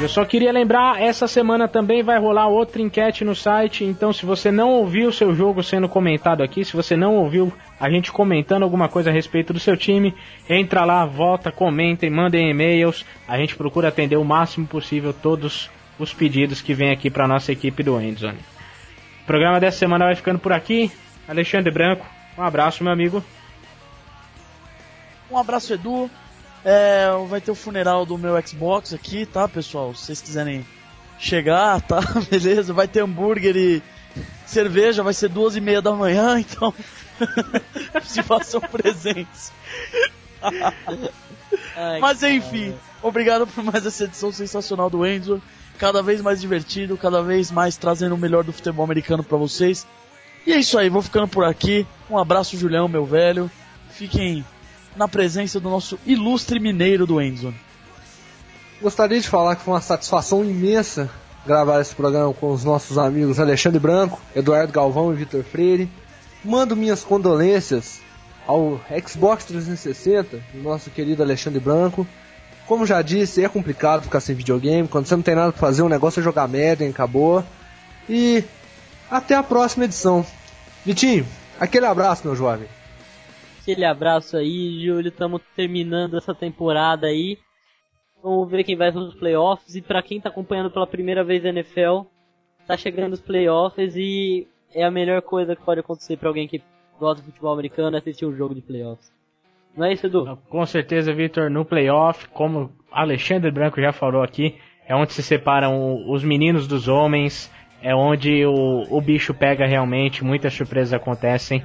Eu só queria lembrar, essa semana também vai rolar outra enquete no site, então se você não ouviu o seu jogo sendo comentado aqui, se você não ouviu a gente comentando alguma coisa a respeito do seu time, entra lá, volta, comentem, mandem e-mails, a gente procura atender o máximo possível todos os pedidos que vem aqui para nossa equipe do Endzone. O programa dessa semana vai ficando por aqui. Alexandre Branco, um abraço, meu amigo. Um abraço, Edu. É, vai ter o funeral do meu Xbox aqui, tá, pessoal? Se vocês quiserem chegar, tá? *laughs* Beleza? Vai ter hambúrguer e cerveja, vai ser duas e meia da manhã, *laughs* então *laughs* se façam presentes. Mas enfim, obrigado por mais essa edição sensacional do Enzo. Cada vez mais divertido, cada vez mais trazendo o melhor do futebol americano para vocês. E é isso aí, vou ficando por aqui. Um abraço, Julião, meu velho. Fiquem na presença do nosso ilustre mineiro do Enzo. Gostaria de falar que foi uma satisfação imensa gravar esse programa com os nossos amigos Alexandre Branco, Eduardo Galvão e Vitor Freire. Mando minhas condolências ao Xbox 360, do nosso querido Alexandre Branco. Como já disse, é complicado ficar sem videogame. Quando você não tem nada pra fazer, o negócio é jogar Madden, acabou. E até a próxima edição. Vitinho, aquele abraço, meu jovem aquele abraço aí, Júlio. Estamos terminando essa temporada aí. Vamos ver quem vai nos playoffs. E para quem tá acompanhando pela primeira vez a NFL, tá chegando os playoffs e é a melhor coisa que pode acontecer para alguém que gosta de futebol americano é assistir um jogo de playoffs. Não é isso, Edu? Com certeza, Victor, no playoff, como Alexandre Branco já falou aqui, é onde se separam os meninos dos homens, é onde o, o bicho pega realmente, muitas surpresas acontecem.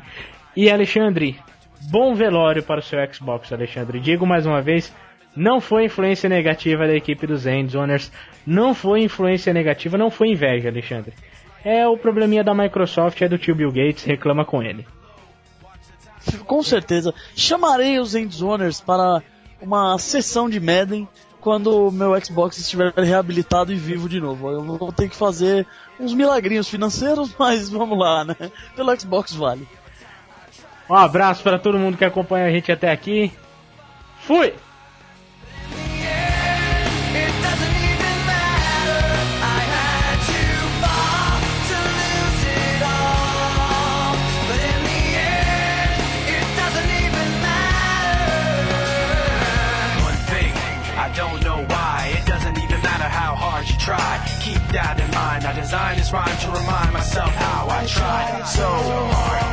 E Alexandre, bom velório para o seu Xbox, Alexandre. Digo mais uma vez, não foi influência negativa da equipe dos Endzoners, não foi influência negativa, não foi inveja, Alexandre. É o probleminha da Microsoft, é do tio Bill Gates, reclama com ele. Com certeza. Chamarei os Endzoners para uma sessão de Madden quando o meu Xbox estiver reabilitado e vivo de novo. Eu vou ter que fazer uns milagrinhos financeiros, *laughs* mas vamos lá, né? Pelo Xbox vale. Um abraço para todo mundo que acompanha a gente até aqui. Fui! Keep that in mind. I designed this rhyme to remind myself how I tried so hard.